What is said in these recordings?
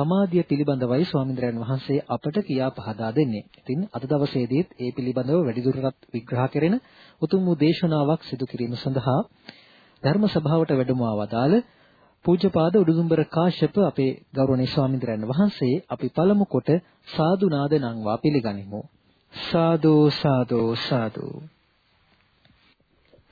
සමාධිය පිළිබඳවයි ස්වාමින්ද්‍රයන් වහන්සේ අපට කියා පහදා දෙන්නේ. ඉතින් අද දවසේදීත් ඒ පිළිබඳව වැඩිදුරටත් විග්‍රහ කෙරෙන උතුම් වූ දේශනාවක් සිදු කිරීම සඳහා ධර්ම සභාවට වැඩම ආවදාල පූජ්‍යපාද උඩුදුම්බර කාශ්‍යප අපේ ගෞරවනීය ස්වාමින්ද්‍රයන් වහන්සේ අපි පළමු කොට සාදු නාද නංවා පිළිගනිමු. සාදු සාදු සාදු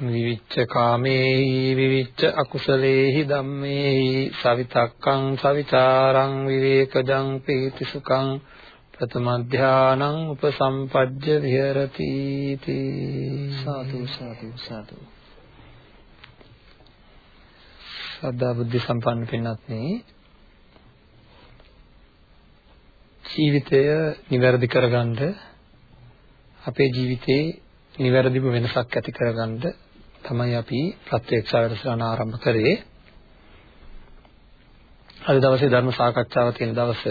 විවිච්ච කාමේහි විවිච්ච අකුසලේහි ධම්මේහි සවිතක්කං සවිචාරං විවේකජං පීති සුඛං ප්‍රථම ධානං උපසම්පජ්ජ විහෙරති සාදු සාදු සාදු. සද්ධා බුද්ධ සම්පන්න පින්වත්නි ජීවිතය નિවැරදි කරගන්න අපේ ජීවිතේ નિවැරදිව වෙනසක් ඇති කරගන්න තමයි අපි ප්‍රත්‍යක්ෂ වැඩසටහන ආරම්භ කරේ. අද දවසේ ධර්ම සාකච්ඡාව තියෙන දවස.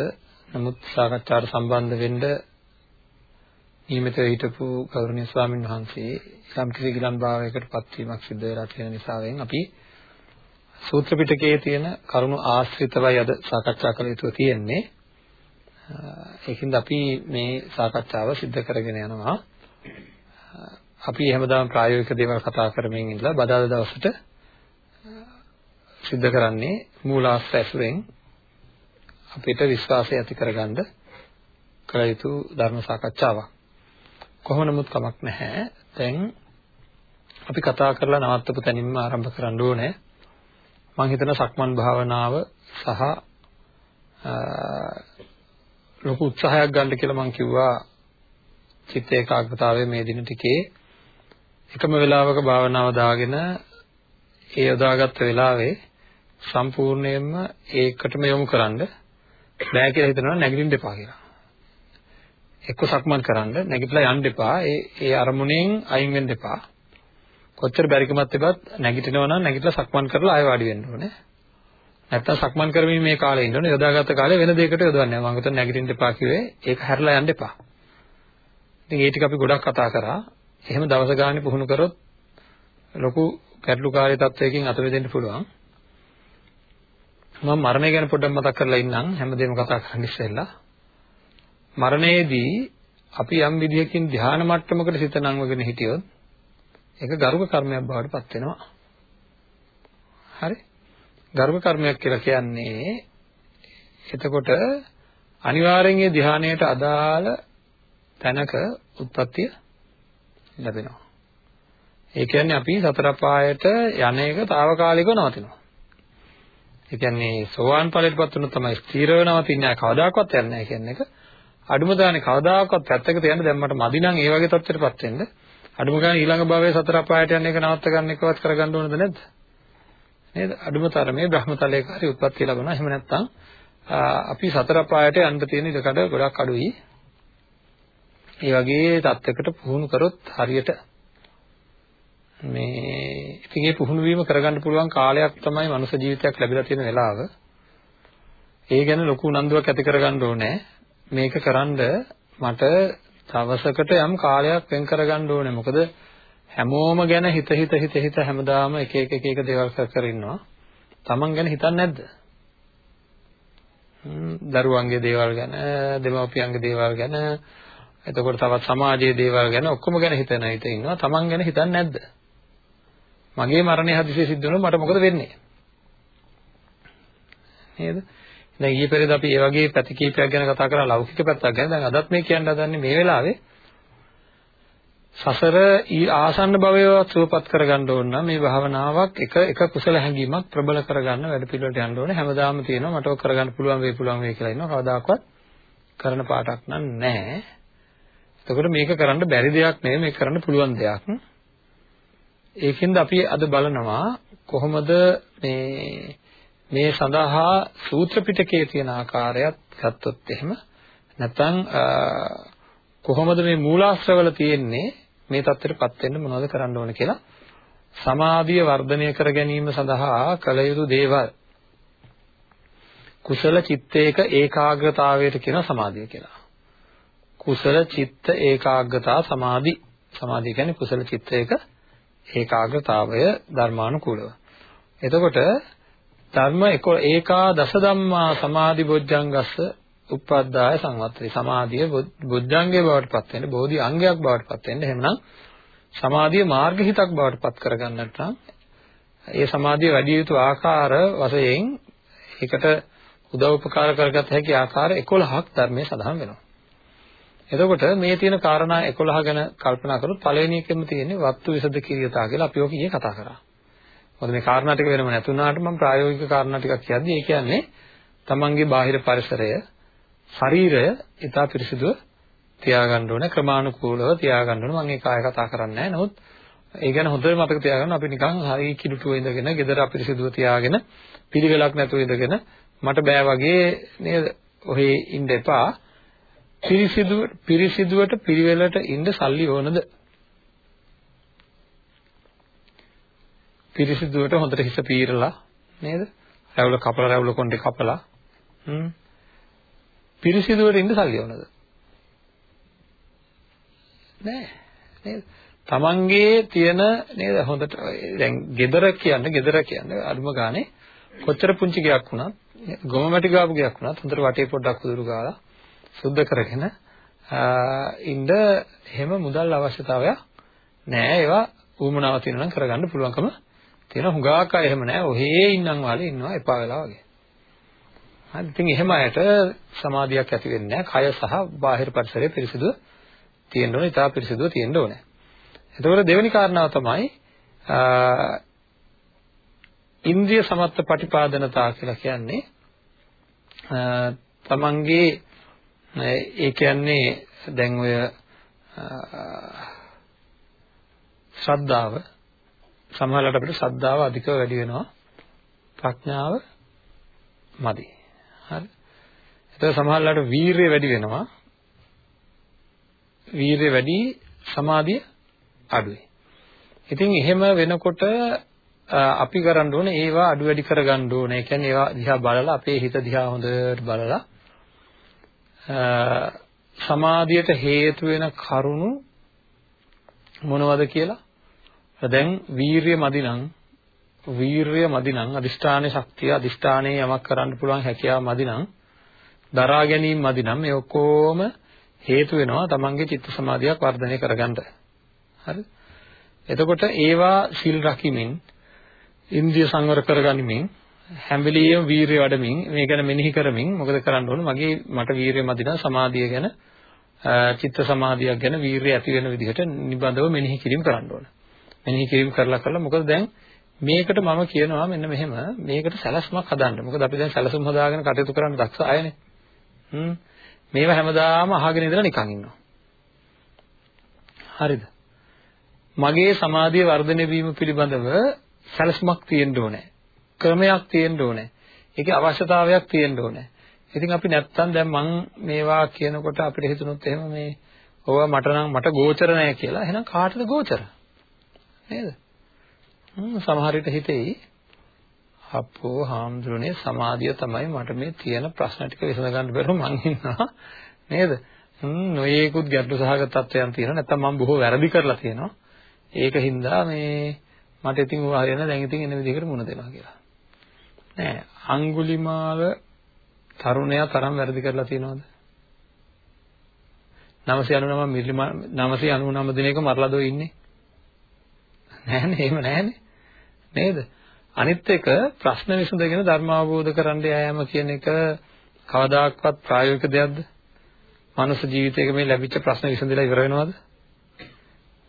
නමුත් සාකච්ඡාවට සම්බන්ධ වෙන්න නියමිතව හිටපු ගෞරවනීය ස්වාමින් වහන්සේ යම් කිසි ගිලන් භාවයකට පත්වීමක් සිදු වෙලා තියෙන නිසාවෙන් අපි සූත්‍ර පිටකයේ තියෙන කරුණු ආශ්‍රිතවයි අද සාකච්ඡා කළ යුතු තියෙන්නේ. ඒකින්ද අපි මේ සාකච්ඡාව සිද්ධ කරගෙන යනවා. අපි හැමදාම ප්‍රායෝගික දේවල් කතා කරමින් ඉඳලා බදාද දවසට සිද්ධ කරන්නේ මූලාශ්‍ර ඇසුරෙන් අපිට විශ්වාසය ඇති කරගන්න කළ යුතු ධර්ම සාකච්ඡාවක්. කොහොම නමුත් කමක් නැහැ. දැන් අපි කතා කරලා නවත්තපු තැනින්ම ආරම්භ කරන්න ඕනේ. මම හිතන සක්මන් භාවනාව සහ ලොකු උත්සාහයක් ගන්න කියලා මම කිව්වා චිත්ත ඒකාග්‍රතාවයේ මේ දින ටිකේ එකම වෙලාවක භාවනාව දාගෙන ඒ යොදාගත්ත වෙලාවේ සම්පූර්ණයෙන්ම ඒකටම යොමු කරන්න බෑ කියලා හිතනවා නැගිටින්න එපා කියලා. එක්ක සක්මන් කරන්න නැගිටලා යන්න එපා. ඒ ඒ අරමුණෙන් අයින් වෙන්න එපා. කොච්චර බැරිකමත් තිබත් නැගිටිනවා නම් නැගිටලා සක්මන් කරලා ආයෙ වාඩි වෙන්න ඕනේ. නැත්තම් සක්මන් කරමින් මේ කාලේ ඉන්න ඕනේ. යොදාගත්ත කාලේ වෙන දෙයකට යොදවන්නේ නැහැ. මම හිතන්නේ නැගිටින්න එපා කිව්වේ ඒක හැරලා යන්න එපා. ඉතින් ඒ ටික අපි ගොඩක් කතා කරා. එහෙම දවස ගානේ පුහුණු කරොත් ලොකු ගැටලුකාරී තත්වයකින් අත වෙදෙන්න පුළුවන්. මම මරණය ගැන පොඩ්ඩක් මතක් කරලා ඉන්නම් හැමදේම කතා කරන්න ඉස්සෙල්ලා. මරණයේදී අපි යම් විදිහකින් ධ්‍යාන මට්ටමකට සිත නංවගෙන හිටියොත් ඒක ගරුක කර්මයක් බවට පත් වෙනවා. හරි? ගරුක කර්මයක් කියලා කියන්නේ එතකොට අනිවාර්යෙන් ඒ ධ්‍යානයට අදාළ තැනක උත්පත්තිය ලැබෙනවා. ඒ කියන්නේ අපි සතර පායට යන එක తాවකාලිකව නවතිනවා. ඒ කියන්නේ සෝවාන් ඵලයටපත් වුණොත් තමයි ස්ථිරව නවතින්නේ කවදාකවත් යන්නේ නැහැ කියන එක. අඩුම දානේ කවදාකවත් පැත්තක තියන්න දැන් මට මදි නම් ඒ වගේ තත්ත්වයකටපත් වෙන්න. අඩුම ගානේ ඊළඟ භවයේ සතර පායට යන එක නවත්ත ගන්න එකවත් කරගන්න ඕනද නැද්ද? නේද? අඩුම තරමේ බ්‍රහ්මතලයක හරි උත්පත්ති ලැබුණා. එහෙම නැත්නම් අපි සතර පායට යන්න තියෙන ඉඩකඩ ගොඩක් අඩුයි. ඒ වගේ தත්වයකට පුහුණු කරොත් හරියට මේ ඉතින් මේ පුහුණු වීම කරගන්න පුළුවන් කාලයක් තමයි මනුෂ්‍ය ජීවිතයක් ලැබිලා තියෙන වෙලාව. ඒ ගැන ලොකු උනන්දුවක් ඇති කරගන්න ඕනේ. මේක කරන්ඩ මට දවසකට යම් කාලයක් වෙන් කරගන්න ඕනේ. මොකද හැමෝම ගැන හිත හිත හිත හිත හැමදාම එක එක එක එක දේවල් කර කර ඉන්නවා. Taman ගැන හිතන්නේ නැද්ද? දරුවන්ගේ දේවල් ගැන, දෙමව්පියන්ගේ දේවල් ගැන, එතකොට තවත් සමාජයේ දේවල් ගැන ඔක්කොම ගැන හිතන හිත ඉන්නවා. Taman ගැන හිතන්නේ නැද්ද? මගේ මරණය හදිසියෙ සිද්ධ වුණොත් මට මොකද වෙන්නේ? නේද? දැන් ඊයේ පෙරේද අපි ඒ වගේ පැති කීපයක් ගැන කතා කරා ලෞකික පැත්තක් ගැන. දැන් අදත් මේ කියන්න හදන්නේ මේ වෙලාවේ සසර ආසන්න භවයවත් සුවපත් කරගන්න ඕන නම් මේ භාවනාවක් එක එක කුසල හැඟීමක් ප්‍රබල කරගන්න වැඩ පිළිවෙලට යන්න ඕනේ හැමදාම තියෙනවා මට ඔක් කරගන්න පුළුවන් වෙයි පුළුවන් වෙයි කියලා ඉන්නවා කවදාකවත් කරන පාටක් නැහැ එතකොට මේක කරන්න බැරි දෙයක් නෙවෙයි මේක කරන්න පුළුවන් දෙයක් ඒකෙන්ද අපි අද බලනවා කොහොමද මේ මේ සඳහා සූත්‍ර පිටකයේ තියෙන ආකාරයත් ගත්තොත් එහෙම නැත්නම් කොහොමද මේ මූලාශ්‍රවල තියෙන්නේ මේ தත්ත්වයටපත් වෙන්න මොනවද කරන්න ඕන කියලා සමාධිය වර්ධනය කර ගැනීම සඳහා කළ යුතු දේවල් කුසල චිත්තේක ඒකාග්‍රතාවයට කියන සමාධිය කියලා. කුසල චිත්ත ඒකාග්‍රතා සමාධි සමාධිය කියන්නේ කුසල චිත්තේක ඒකාග්‍රතාවය ධර්මානුකූලව. එතකොට ධර්ම ඒකා දස ධම්මා සමාධි බොජ්ජංගස්ස උප්පද්දාය සංවත්තේ සමාධිය බොජ්ජංගේ බවට පත් වෙන්න බෝධි අංගයක් බවට පත් වෙන්න එහෙමනම් සමාධිය මාර්ග හිතක් බවට පත් කරගන්නට නම් ඒ සමාධිය වැඩි යුතු ආකාර වශයෙන් ඒකට උදව් උපකාර කරගත හැකි ආකාර 11ක් ධර්මයේ සඳහන් වෙනවා. එතකොට මේ තියෙන කාරණා 11 ගැන කල්පනා කරොත් පළවෙනි එකෙම තියෙන්නේ වත්තු විසද කිරියතා කියලා අපි ඔක ඊයේ කතා කරා. මොකද මේ කාරණා ටික වෙනම නැතුණාට මම ප්‍රායෝගික කාරණා ටිකක් කියද්දි ඒ කියන්නේ තමන්ගේ බාහිර පරිසරය ශරීරය ඉතා පිරිසිදුව තියාගන්න ඕනේ ක්‍රමානුකූලව තියාගන්න ඕනේ. මම ඒ කාය කතා කරන්නේ නැහැ. නමුත් ඒ ගැන හොඳට මතක තියාගන්න අපි නිකන් හරි කිලුටුව ඉඳගෙන gedara අපිරිසිදුව තියාගෙන පිළිවෙලක් නැතුව ඉඳගෙන මට බෑ වගේ නේද? ඔහේ ඉන්න එපා. පිරිසිදුව පිරිසිදුවට පිළිවෙලට ඉන්න සල්ලි ඕනද පිරිසිදුවට හොඳට හිස පීරලා නේද රැවුල කපලා රැවුල කොණ්ඩේ කපලා හ්ම් පිරිසිදුවට ඉන්න සල්ලි ඕනද? නෑ නේද? තමන්ගේ තියෙන නේද හොඳට දැන් gedara කියන්නේ gedara කියන්නේ අඩුම ගානේ කොච්චර පුංචි ගයක් වුණත් ගොම මැටි ගාපු ගයක් වුණත් හොඳට වටේ පොඩ්ඩක් උදුරු ගාලා සුද්ධ කරගෙන ඉන්න එහෙම මුදල් අවශ්‍යතාවයක් නෑ ඒවා ඌමනාව තියෙනවා නම් කරගන්න පුළුවන්කම තියෙන හුඟාක් අය එහෙම නෑ ඔහේ ඉන්නම් වාලේ ඉන්නවා එපා වෙලා වගේ හරි ඉතින් එහෙම අයට සමාධියක් ඇති වෙන්නේ නැහැ. කය සහ බාහිර පරිසරය පිරිසිදුව තියෙන්න ඕනේ. ඉතා පිරිසිදුව තියෙන්න ඕනේ. එතකොට දෙවෙනි කාරණාව තමයි ඉන්ද්‍රිය සමත්ත පටිපාදනතා කියලා කියන්නේ තමන්ගේ ඒ කියන්නේ දැන් ඔය ශ්‍රද්ධාව සමහරවිට අපිට ශ්‍රද්ධාව අධිකව වැඩි වෙනවා ප්‍රඥාව මදි හරි. එතකොට සමහරවිට වීරිය වැඩි වෙනවා. වීරිය වැඩි සමාධිය අඩුයි. ඉතින් එහෙම වෙනකොට අපි කරන්න ඕනේ ඒවා අඩු වැඩි කරගන්න ඕනේ. ඒ කියන්නේ ඒවා දිහා බලලා අපේ හිත දිහා හොඳට බලලා සමාධියට හේතු වෙන කරුණු මොනවද කියලා දැන් වීරිය මදි නම් වීරය මදි නම් අදිෂ්ඨානයේ ශක්තිය අදිෂ්ඨානයේ යමක් කරන්න පුළුවන් හැකියාව මදි නම් දරා ගැනීම මදි නම් මේ ඔක්කොම හේතු වෙනවා තමන්ගේ චිත්ත සමාධියක් වර්ධනය කරගන්න. හරි? එතකොට ඒවා සිල් රකිමින් ඉන්ද්‍රිය සංවර කරගනිමින් හැම වෙලෙම වීරිය වඩමින් මේ ගැන මෙනෙහි කරමින් මොකද කරන්න ඕන මගේ මට වීරිය මදි නම් සමාධිය ගැන චිත්ත සමාධියක් ගැන වීරිය ඇති වෙන විදිහට නිබඳව මෙනෙහි කිරීම කරන්න ඕන. මෙනෙහි කිරීම කරලා කරලා මොකද දැන් මේකට මම කියනවා මෙන්න මෙහෙම මේකට සැලැස්මක් හදන්න. මොකද අපි දැන් සැලසුම් හදාගෙන කටයුතු කරන්න දක්ෂ අයනේ. හ්ම්. මේවා හැමදාම අහගෙන ඉඳලා නිකන් ඉන්නවා. හරිද? මගේ සමාධිය වර්ධනය වීම පිළිබඳව සැලසුමක් තියෙන්න ඕනේ. ක්‍රමයක් තියෙන්න ඕනේ. ඒකේ අවශ්‍යතාවයක් තියෙන්න ඕනේ. ඉතින් අපි නැත්තම් දැන් මං මේවා කියනකොට අපිට හිතුනොත් එහෙම මේ ඕවා මට නම් මට ගෝචර නැහැ කියලා. එහෙනම් කාටද ගෝචර? නේද? සමහර විට හිතෙයි අපෝ හාමුදුරනේ සමාධිය තමයි මට මේ තියෙන ප්‍රශ්න ටික විසඳගන්න බැරුව මං ඉන්නවා නේද? නොයේකුත් ගැටලු සහගත තත්ත්වයන් තියෙනවා නැත්නම් මම බොහෝ වැරදි කරලා තියෙනවා. ඒක හින්දා මේ මට ඉතින් ඌ හරියන දැන් ඉතින් එන විදිහකට මුණ දෙනවා කියලා. නෑ අඟුලිමාල තරුණයා තරම් වැරදි කරලා තියෙනවද? 999 මිලි 999 දිනයක මරලා දෝ ඉන්නේ. නෑනේ එහෙම නෑනේ. නේද? අනිත් එක ප්‍රශ්න විසඳගෙන ධර්ම අවබෝධ කරන්න යෑම කියන එක කවදාක්වත් ප්‍රායෝගික දෙයක්ද? මනුස්ස ජීවිතයක මේ ලැබිච්ච ප්‍රශ්න විසඳලා ඉවර වෙනවද?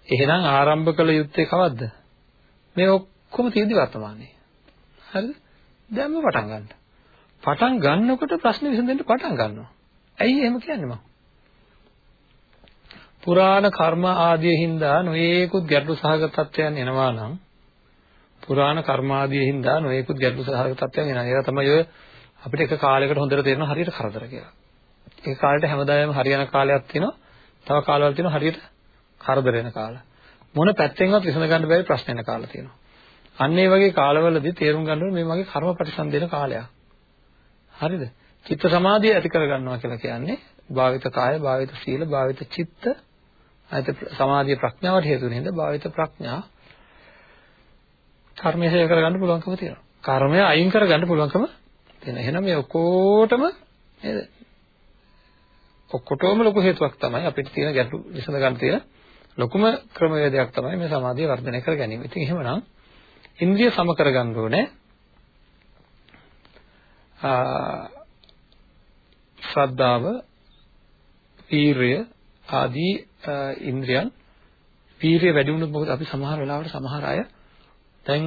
එහෙනම් ආරම්භ කළ යුත්තේ කවද්ද? මේ ඔක්කොම තියෙදි වර්තමානයේ. හරිද? දැන්ම පටන් ගන්න. පටන් ගන්නකොට ප්‍රශ්නේ විසඳෙන්න පටන් ගන්නවා. ඇයි එහෙම කියන්නේ මම? පුරාණ කර්ම ආදී හින්දා නොයේකුත් ගැටලු සහගත තත්ත්වයන් එනවා නම් පුරාණ කර්ම ආදී හින්දා නොයේකුත් ගැටලු සහගත තත්ත්වයන් එනවා. ඒක තමයි ඔය අපිට එක කාලයකට හොඳට තේරෙනවා හරියට කරදර කියලා. ඒ කාලෙට හැමදාම හරියන කාලයක් තියෙනවා. තව කාලවල තියෙනවා හරියට කරදර වෙන කාල. මොන පැත්තෙන්වත් විසඳ ගන්න බැරි ප්‍රශ්න එන කාල තියෙනවා. අන්න ඒ වගේ කාලවලදී තේරුම් ගන්න ඕනේ මේ මගේ කර්ම ප්‍රතිසන්දේන කාලයක්. හරිද? චිත්ත සමාධිය ඇති කර ගන්නවා කියලා කියන්නේ භාවිත කාය, භාවිත සීල, භාවිත චිත්ත, අයිත සමාධිය ප්‍රඥාවට හේතු වෙන හින්දා භාවිත ප්‍රඥා කර්මය හේ කරගන්න පුළුවන්කම තියෙනවා. කර්මය අයින් කරගන්න පුළුවන්කම තියෙනවා. එහෙනම් මේ ඔක්කොටම නේද? ඔක්කොටම ලොකු හේතුවක් තමයි අපිට තියෙන ගැටලු විසඳ ගන්න තියෙන ලොකුම ක්‍රමවේදයක් තමයි මේ සමාධිය වර්ධනය කර ගැනීම. ඉතින් එහෙමනම් ඉන්ද්‍රිය සම කරගන්න ඕනේ. ශ්‍රද්ධාව, වීරය ආදී ඉන්ද්‍රියන් වීරිය වැඩි වුණොත් මොකද? අපි සමහර වෙලාවට සමහර අය දැන්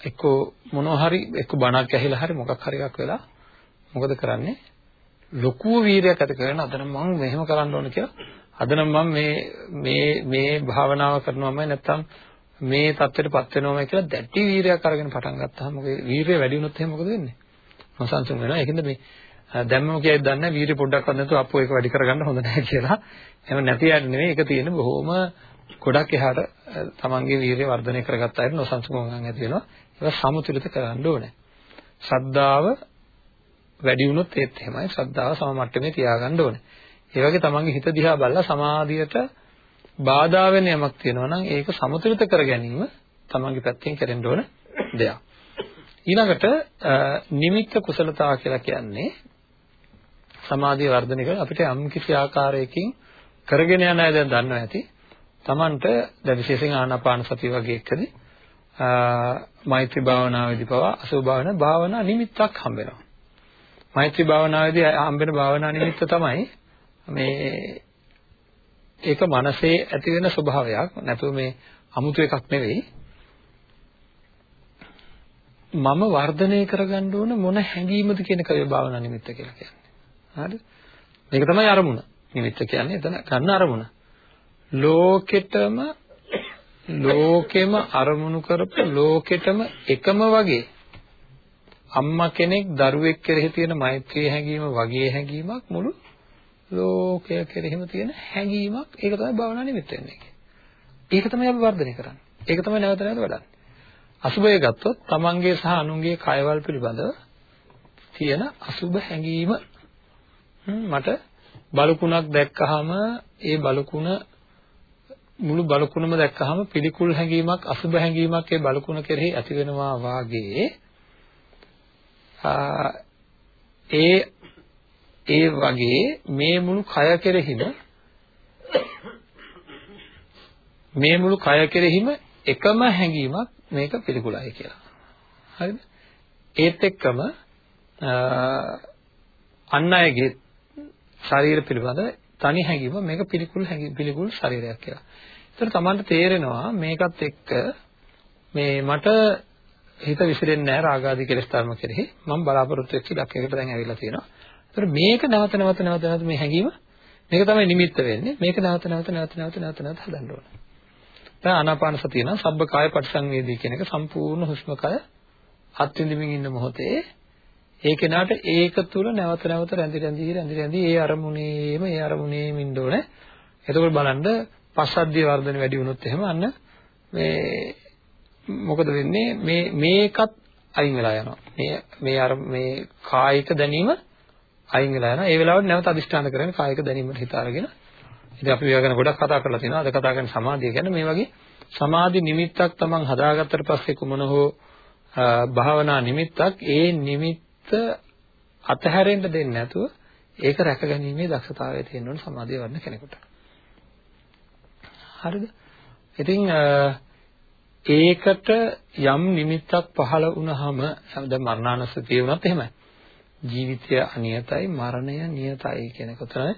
එක්කෝ මොනවා හරි එක්ක බණක් ඇහිලා හරි මොකක් හරි එකක් වෙලා මොකද කරන්නේ? ලොකු වීරයක් ඇති කරගෙන අද නම් මම මෙහෙම කරන්න ඕන කියලා. අද නම් මම මේ මේ මේ භාවනාව කරනවාමයි නැත්තම් මේ தත්ත්වයටපත් වෙනවාමයි කියලා දැටි වීරයක් අරගෙන පටන් ගත්තාම මොකද? වීරය වැඩි වුණොත් එහෙනම් මොකද වෙන්නේ? නොසන්සුන් වෙනවා. ඒකින්ද මේ දැම්මම කියයිද දන්නේ වීරය පොඩ්ඩක්වත් නැතුව අපෝ ඒක වැඩි කරගන්න හොඳ නැහැ කියලා. එහෙම නැති යට නෙවෙයි ඒක තියෙන බොහොම ගොඩක් එහාට තමන්ගේ වීරිය වර්ධනය කරගත්ත අයට නොසන්සුන්කම් ඇති වෙනවා. ඒක සමතුලිත කරන්න ඕනේ. ශ්‍රද්ධාව වැඩි වුණොත් ඒත් එහෙමයි. ශ්‍රද්ධාව සම මට්ටමේ තියාගන්න ඕනේ. ඒ වගේ තමන්ගේ හිත දිහා බලලා සමාධියට බාධා වෙන යමක් තියෙනවා නම් ඒක සමතුලිත කර ගැනීම තමන්ගේ පැත්තෙන් කරන්න ඕන දෙයක් ඊළඟට නිමිත්ත කුසලතා කියලා කියන්නේ සමාධිය වර්ධනය කරන අපිට යම් කිසි ආකාරයකින් කරගෙන යන අය දැන් දන්නවා ඇති. Tamanට දැන් විශේෂයෙන් ආනාපාන සතිය වගේ එකදී මෛත්‍රී භාවනාවේදී පවා අසුභ භාවනා භාවනා නිමිත්තක් හම්බ වෙනවා. මෛත්‍රී භාවනාවේදී හම්බෙන භාවනා නිමිත්ත තමයි මේ ඒක මනසේ ඇති වෙන ස්වභාවයක් නැතුව මේ අමුතු එකක් නෙවෙයි. මම වර්ධනය කරගන්න ඕන මොන හැඟීමද කියන කය භාවනා නිමිත්ත කියලා කියන්නේ. හරිද? මේක තමයි අරමුණ. නිමිත්ත කියන්නේ එතන ගන්න අරමුණ. ලෝකෙටම ලෝකෙම අරමුණු කරපු ලෝකෙටම එකම වගේ අම්මා කෙනෙක් දරුවෙක් කෙරෙහි තියෙන මෛත්‍රී හැඟීම වගේ හැඟීමක් මුළු ලෝකය කෙරෙහිම තියෙන හැඟීමක් ඒක තමයි භවනා නිමිත්ත වෙන්නේ. ඒක තමයි අපි වර්ධනය කරන්නේ. ඒක තමයි නැවත නැවත වඩන්නේ. අසුබය ගත්තොත් තමන්ගේ සහ අනුන්ගේ කයවල් පිළිබඳව තියෙන අසුබ හැඟීම මට බලකුණක් දැක්කහම ඒ බලකුණ මුළු බලකුණම දැක්කහම පිළිකුල් හැඟීමක් අසුබ හැඟීමක් ඒ බලකුණ කෙරෙහි ඇති වෙනවා වාගේ ඒ ඒ වගේ මේ මුළු කය කෙරෙහිම මේ මුළු කය කෙරෙහිම එකම හැඟීමක් මේක පිළිකුලයි කියලා. හරිද? ඒත් එක්කම අන් අයගේ ශරීර පිළිබඳ තනි හැඟීම මේක පිළිකුල් හැඟීම් පිළිකුල් ශරීරයක් කියලා. ඒතර Tamanට තේරෙනවා මේකත් එක්ක මේ මට හිත විසිරෙන්නේ නැහැ රාගාදී කෙලෙස් ධර්ම කෙරෙහි මම බලාපොරොත්තු වෙච්ච ලක්ෂයකට දැන් ඇවිල්ලා තියෙනවා. ඒතර මේක නැවත නැවත නැවත නැවත මේ හැඟීම මේක තමයි නිමිත්ත වෙන්නේ. මේක නැවත නැවත නැවත නැවත නැවත නැවත හදන්න ඕන. දැන් ආනාපාන සතිය නම් සබ්බ කාය පරිසංවේදී කියන එක සම්පූර්ණ හුස්ම කය අත්විඳින්මින් ඉන්න මොහොතේ ඒ කෙනාට ඒක තුල නැවත නැවත රැඳි රැඳි රැඳි රැඳි ඒ අරමුණේම ඒ අරමුණේම ඉන්න ඕනේ. එතකොට බලන්න පස්සද්ධිය වර්ධන වැඩි වුණොත් එහෙම අන්න මේ මොකද වෙන්නේ මේ මේකත් අයින් වෙලා යනවා. මේ මේ අර මේ කායික දැනීම අයින් වෙලා යනවා. ඒ වෙලාවට නැවත අදිෂ්ඨාන කරගෙන කායික දැනීමට හිත අරගෙන ඉතින් අපි ඒවා ගැන ගොඩක් කතා කරලා තියෙනවා. අද කතා කරන සමාධිය ගැන මේ වගේ සමාධි නිමිත්තක් තමන් හදාගත්තට පස්සේ කුමන හෝ භාවනා නිමිත්තක් ඒ නිමිත්ත අතහැරෙන්න දෙන්නේ නැතුව ඒක රැකගැනීමේ දක්ෂතාවය තියෙන්න ඕන සමාධිය වඩන කෙනෙකුට. හරිද? ඉතින් ඒකට යම් නිමිත්තක් පහළ වුණාම දැන් මරණානුස්සතිය වුණත් එහෙමයි. ජීවිතය අනියතයි මරණය නියතයි කියන එක තමයි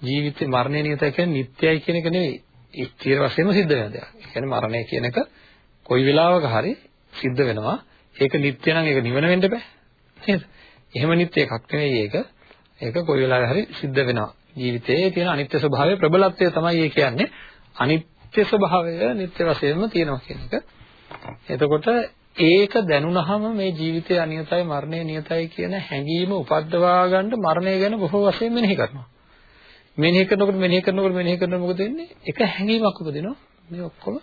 ජීවිතේ මරණය නියතයි කියන්නේ නිට්ටයයි කියන එක නෙවෙයි. ස්ථිර වශයෙන්ම සිද්ධ වෙන දෙයක්. ඒ කියන්නේ මරණය කියන එක කොයි වෙලාවක හරි සිද්ධ වෙනවා. ඒක නිත්‍ය නම් ඒක නිවන වෙන්න බෑ. නේද? එහෙම නිත්‍ය එකක් නෙවෙයි ඒක. ඒක කොයි වෙලාවෙ හරි සිද්ධ වෙනවා. ජීවිතයේ තියෙන අනිත්‍ය ස්වභාවය ප්‍රබලත්වය තමයි ඒ කියන්නේ. අනිත්‍ය ස්වභාවය නිත්‍ය වශයෙන්ම තියෙනවා කියන එක. එතකොට ඒක දැනුණාම මේ ජීවිතය අනියතයි මරණය නියතයි කියන හැඟීම උපද්දවා ගන්න මරණය ගැන බොහෝ වශයෙන් මෙනෙහි කරනවා. මෙනෙහි කරනකොට මෙනෙහි කරනකොට මෙනෙහි කරනකොට මොකද වෙන්නේ? එක හැඟීමක් උපදිනවා. මේ ඔක්කොම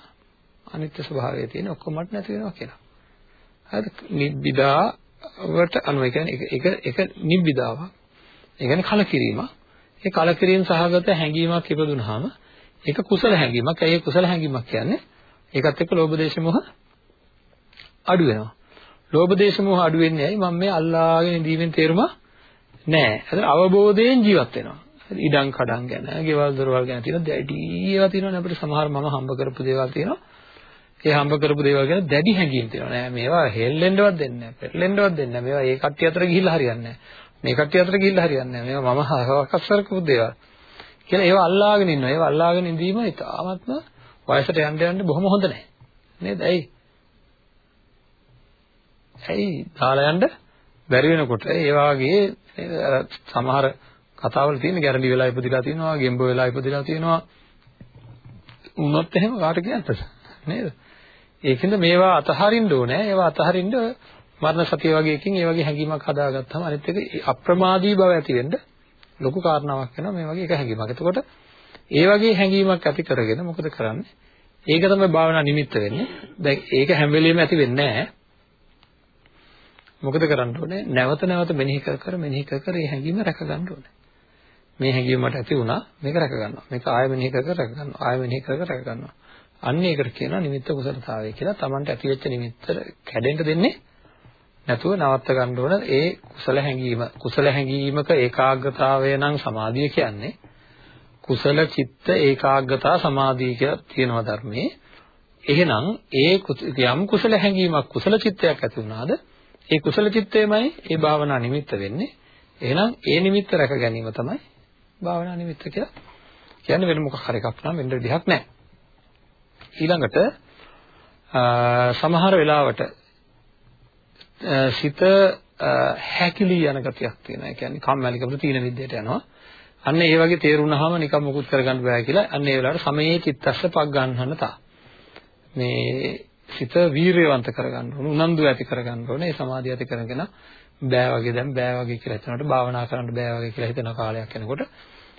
අනිත්‍ය ස්වභාවය තියෙන ඔක්කොමත් නැති වෙනවා කියලා. හරිද? නිබ්බිදාවට අනුව ඒ කියන්නේ එක එක නිබ්බිදාවක්. ඒ කියන්නේ කලකිරීමක්. ඒ කලකිරීම සහගත හැඟීමක් ඉපදුනහම ඒක කුසල හැඟීමක්. ඒ කුසල හැඟීමක් කියන්නේ ඒකත් එක්ක ලෝභ දේශ මොහ අඩු වෙනවා. ලෝභ දේශ මොහ අඩු වෙන්නේ ඇයි? මම මේ අල්ලාගෙන ඉඳීමෙන් තේරුම නෑ. හරි අවබෝධයෙන් ජීවත් වෙනවා. ඉඩම් කඩම් ගැන, ගෙවල් දොරවල් ගැන තියෙන දැඩි ඒවා තියෙනවනේ අපිට සමහර මම හම්බ කරපු දේවල් තියෙනවා. ඒ හම්බ කරපු දේවල් ගැන දැඩි හැඟීම් තියෙනවා. නෑ මේවා හෙල්ලෙන්නවත් දෙන්නේ නෑ, පෙරලෙන්නවත් දෙන්නේ නෑ. මේවා ඒ කට්ටිය අතර ගිහිල්ලා හරියන්නේ නෑ. මේ කට්ටිය අතර ගිහිල්ලා හරියන්නේ නෑ. මේවා මම හවකස්සර කරපු දේවල්. කියලා ඒවා අල්ලාගෙන ඉන්නවා. ඒවා අල්ලාගෙන ඉඳීම ඉතාමත්ම වයසට යන්න යන්න බොහොම හොඳ නෑ. නේද? ඇයි? ඇයි දාලා යන්න බැරි වෙනකොට ඒ වාගේ සමහර කතාවල තියෙන ගැරන්ඩි වෙලා ඉපදිලා තියෙනවා, ගෙම්බ වෙලා ඉපදිලා තියෙනවා. උනොත් එහෙම කාට කියන්නද? නේද? ඒකින්ද මේවා අතහරින්න ඕනේ. ඒවා අතහරින්න මරණ සතිය වගේ එකකින් ඒ වගේ හැඟීමක් හදාගත්තාම අනිත් එක අප්‍රමාදී බව ඇති වෙන්න ලොකු කාරණාවක් වෙනවා මේ වගේ එක හැඟීමක්. එතකොට ඒ වගේ හැඟීමක් ඇති කරගෙන මොකද කරන්නේ? ඒක තමයි භාවනා නිමිත්ත වෙන්නේ. දැන් ඒක හැම වෙලෙම ඇති වෙන්නේ නැහැ. මොකද කරන්න ඕනේ? නැවත නැවත මෙනෙහි කර කර මෙනෙහි කර කර මේ හැඟීම රැක ගන්න ඕනේ. මේ හැඟීම මට ඇති වුණා මේක රැක ගන්නවා. මේක ආයෙ මෙනෙහි කර කර රැක ගන්නවා. ආයෙ මෙනෙහි කර කර රැක ගන්නවා. අන්න ඒකට කියනවා නිමිත්ත කුසලතාවය කියලා. Tamanට ඇති වෙච්ච නිමිත්ත කැඩෙන්න දෙන්නේ නැතුව නවත්ත ගන්න ඕන. ඒ කුසල හැඟීම කුසල හැඟීමක ඒකාග්‍රතාවය නම් සමාධිය කියන්නේ. කුසල චිත්ත ඒකාග්‍රතා සමාධිය කියලා තියෙනවා ධර්මයේ. එහෙනම් ඒ යම් කුසල හැඟීමක් කුසල චිත්තයක් ඇති වුණාද ඒ කුසල චිත්තයමයි ඒ භාවනා නිමිත්ත වෙන්නේ. එහෙනම් ඒ නිමිත්ත රැක ගැනීම තමයි භාවනා නිමිත්ත කියලා කියන්නේ වෙන මොකක් හරි එකක් නම් වෙන්න විදිහක් නැහැ. ඊළඟට සමහර වෙලාවට සිත හැකිලි යන ගතියක් තියෙනවා. ඒ කියන්නේ කම්මැලිකම තීන විද්‍යට යනවා. අන්න ඒ වගේ තේරුණාම නිකන් මොකුත් කරගන්න බෑ කියලා අන්න ඒ වෙලාවට සමයේ චිත්තස්ස පක් ගන්නහන තා. මේ සිත වීරයවන්ත කරගන්න ඕන උනන්දු ඇති කරගන්න ඕනේ. ඒ සමාධිය ඇති කරගෙන බෑ වගේ දැන් බෑ වගේ කියලා හිතනකොට භාවනා කරන්න බෑ වගේ කියලා හිතන කාලයක් යනකොට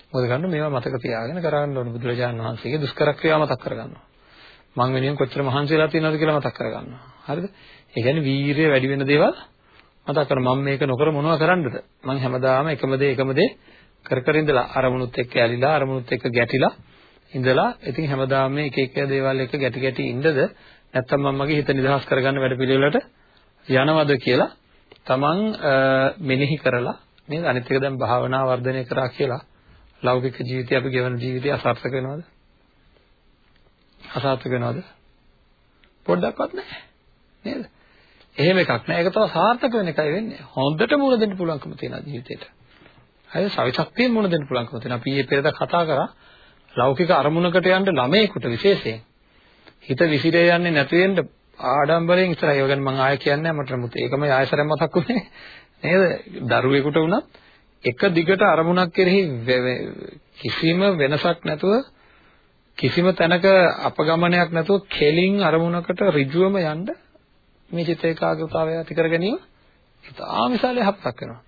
මොකද ගන්න මේවා මතක තියාගෙන කරගන්න ඕනේ බුදුරජාණන් වහන්සේගේ දුෂ්කර ක්‍රියා මතක් කරගන්නවා. මං වෙනින් කොච්චර මහන්සි වෙලා තියෙනවද කියලා මතක් කරගන්නවා. හරිද? ඒ කියන්නේ වීරිය වැඩි වෙන දේවල් මතක් කර මම මේක නොකර මොනව කරන්නද? මං හැමදාම එකම දේ එකම දේ කර කර ඉඳලා අරමුණුත් එක්ක ඇලිලා අරමුණුත් එක්ක ගැටිලා ඉඳලා ඉතින් හැමදාම මේ එක එක දේවල් එක්ක ගැටි ගැටි ඉඳද නැත්තම් මම මගේ හිත නිදහස් කරගන්න වැඩපිළිවෙලට යනවද කියලා තමන් මෙනෙහි කරලා නේද? අනිත් එක දැන් භාවනා වර්ධනය කරා කියලා ලෞකික ජීවිතය අපි ගෙවන ජීවිතය අසාර්ථක වෙනවද? අසාර්ථක වෙනවද? පොඩ්ඩක්වත් නැහැ. නේද? එහෙම එකක් නෑ ඒක තව සාර්ථක වෙන එකයි වෙන්නේ. හොඳට මුණ දෙන්න පුළුවන්කම තියෙන ජීවිතේට. හරි සවිශක්තියෙන් මුණ දෙන්න පුළුවන්කම තියෙන. අපි මේ පෙරද කතා කරා ලෞකික අරමුණකට යන්න ළමයෙකුට විශේෂයෙන්. හිත විසිරේ යන්නේ නැති වෙන්න ආඩම්බරයෙන් ඉස්සරහ ඒව ගැන මම ආයෙ කියන්නේ නැහැ මට නමුත් ඒකම ආයෙසරක් මතක් වුණේ නේද දරුවෙකුට වුණත් එක දිගට අරමුණක් කෙරෙහි කිසිම වෙනසක් නැතුව කිසිම තැනක අපගමනයක් නැතුව කෙලින් අරමුණකට ඍජුවම යන්න මේ චිත්ත ඒකාග්‍රතාවය ඇති කර ගැනීම ඉතාම විශාල යහපතක් වෙනවා.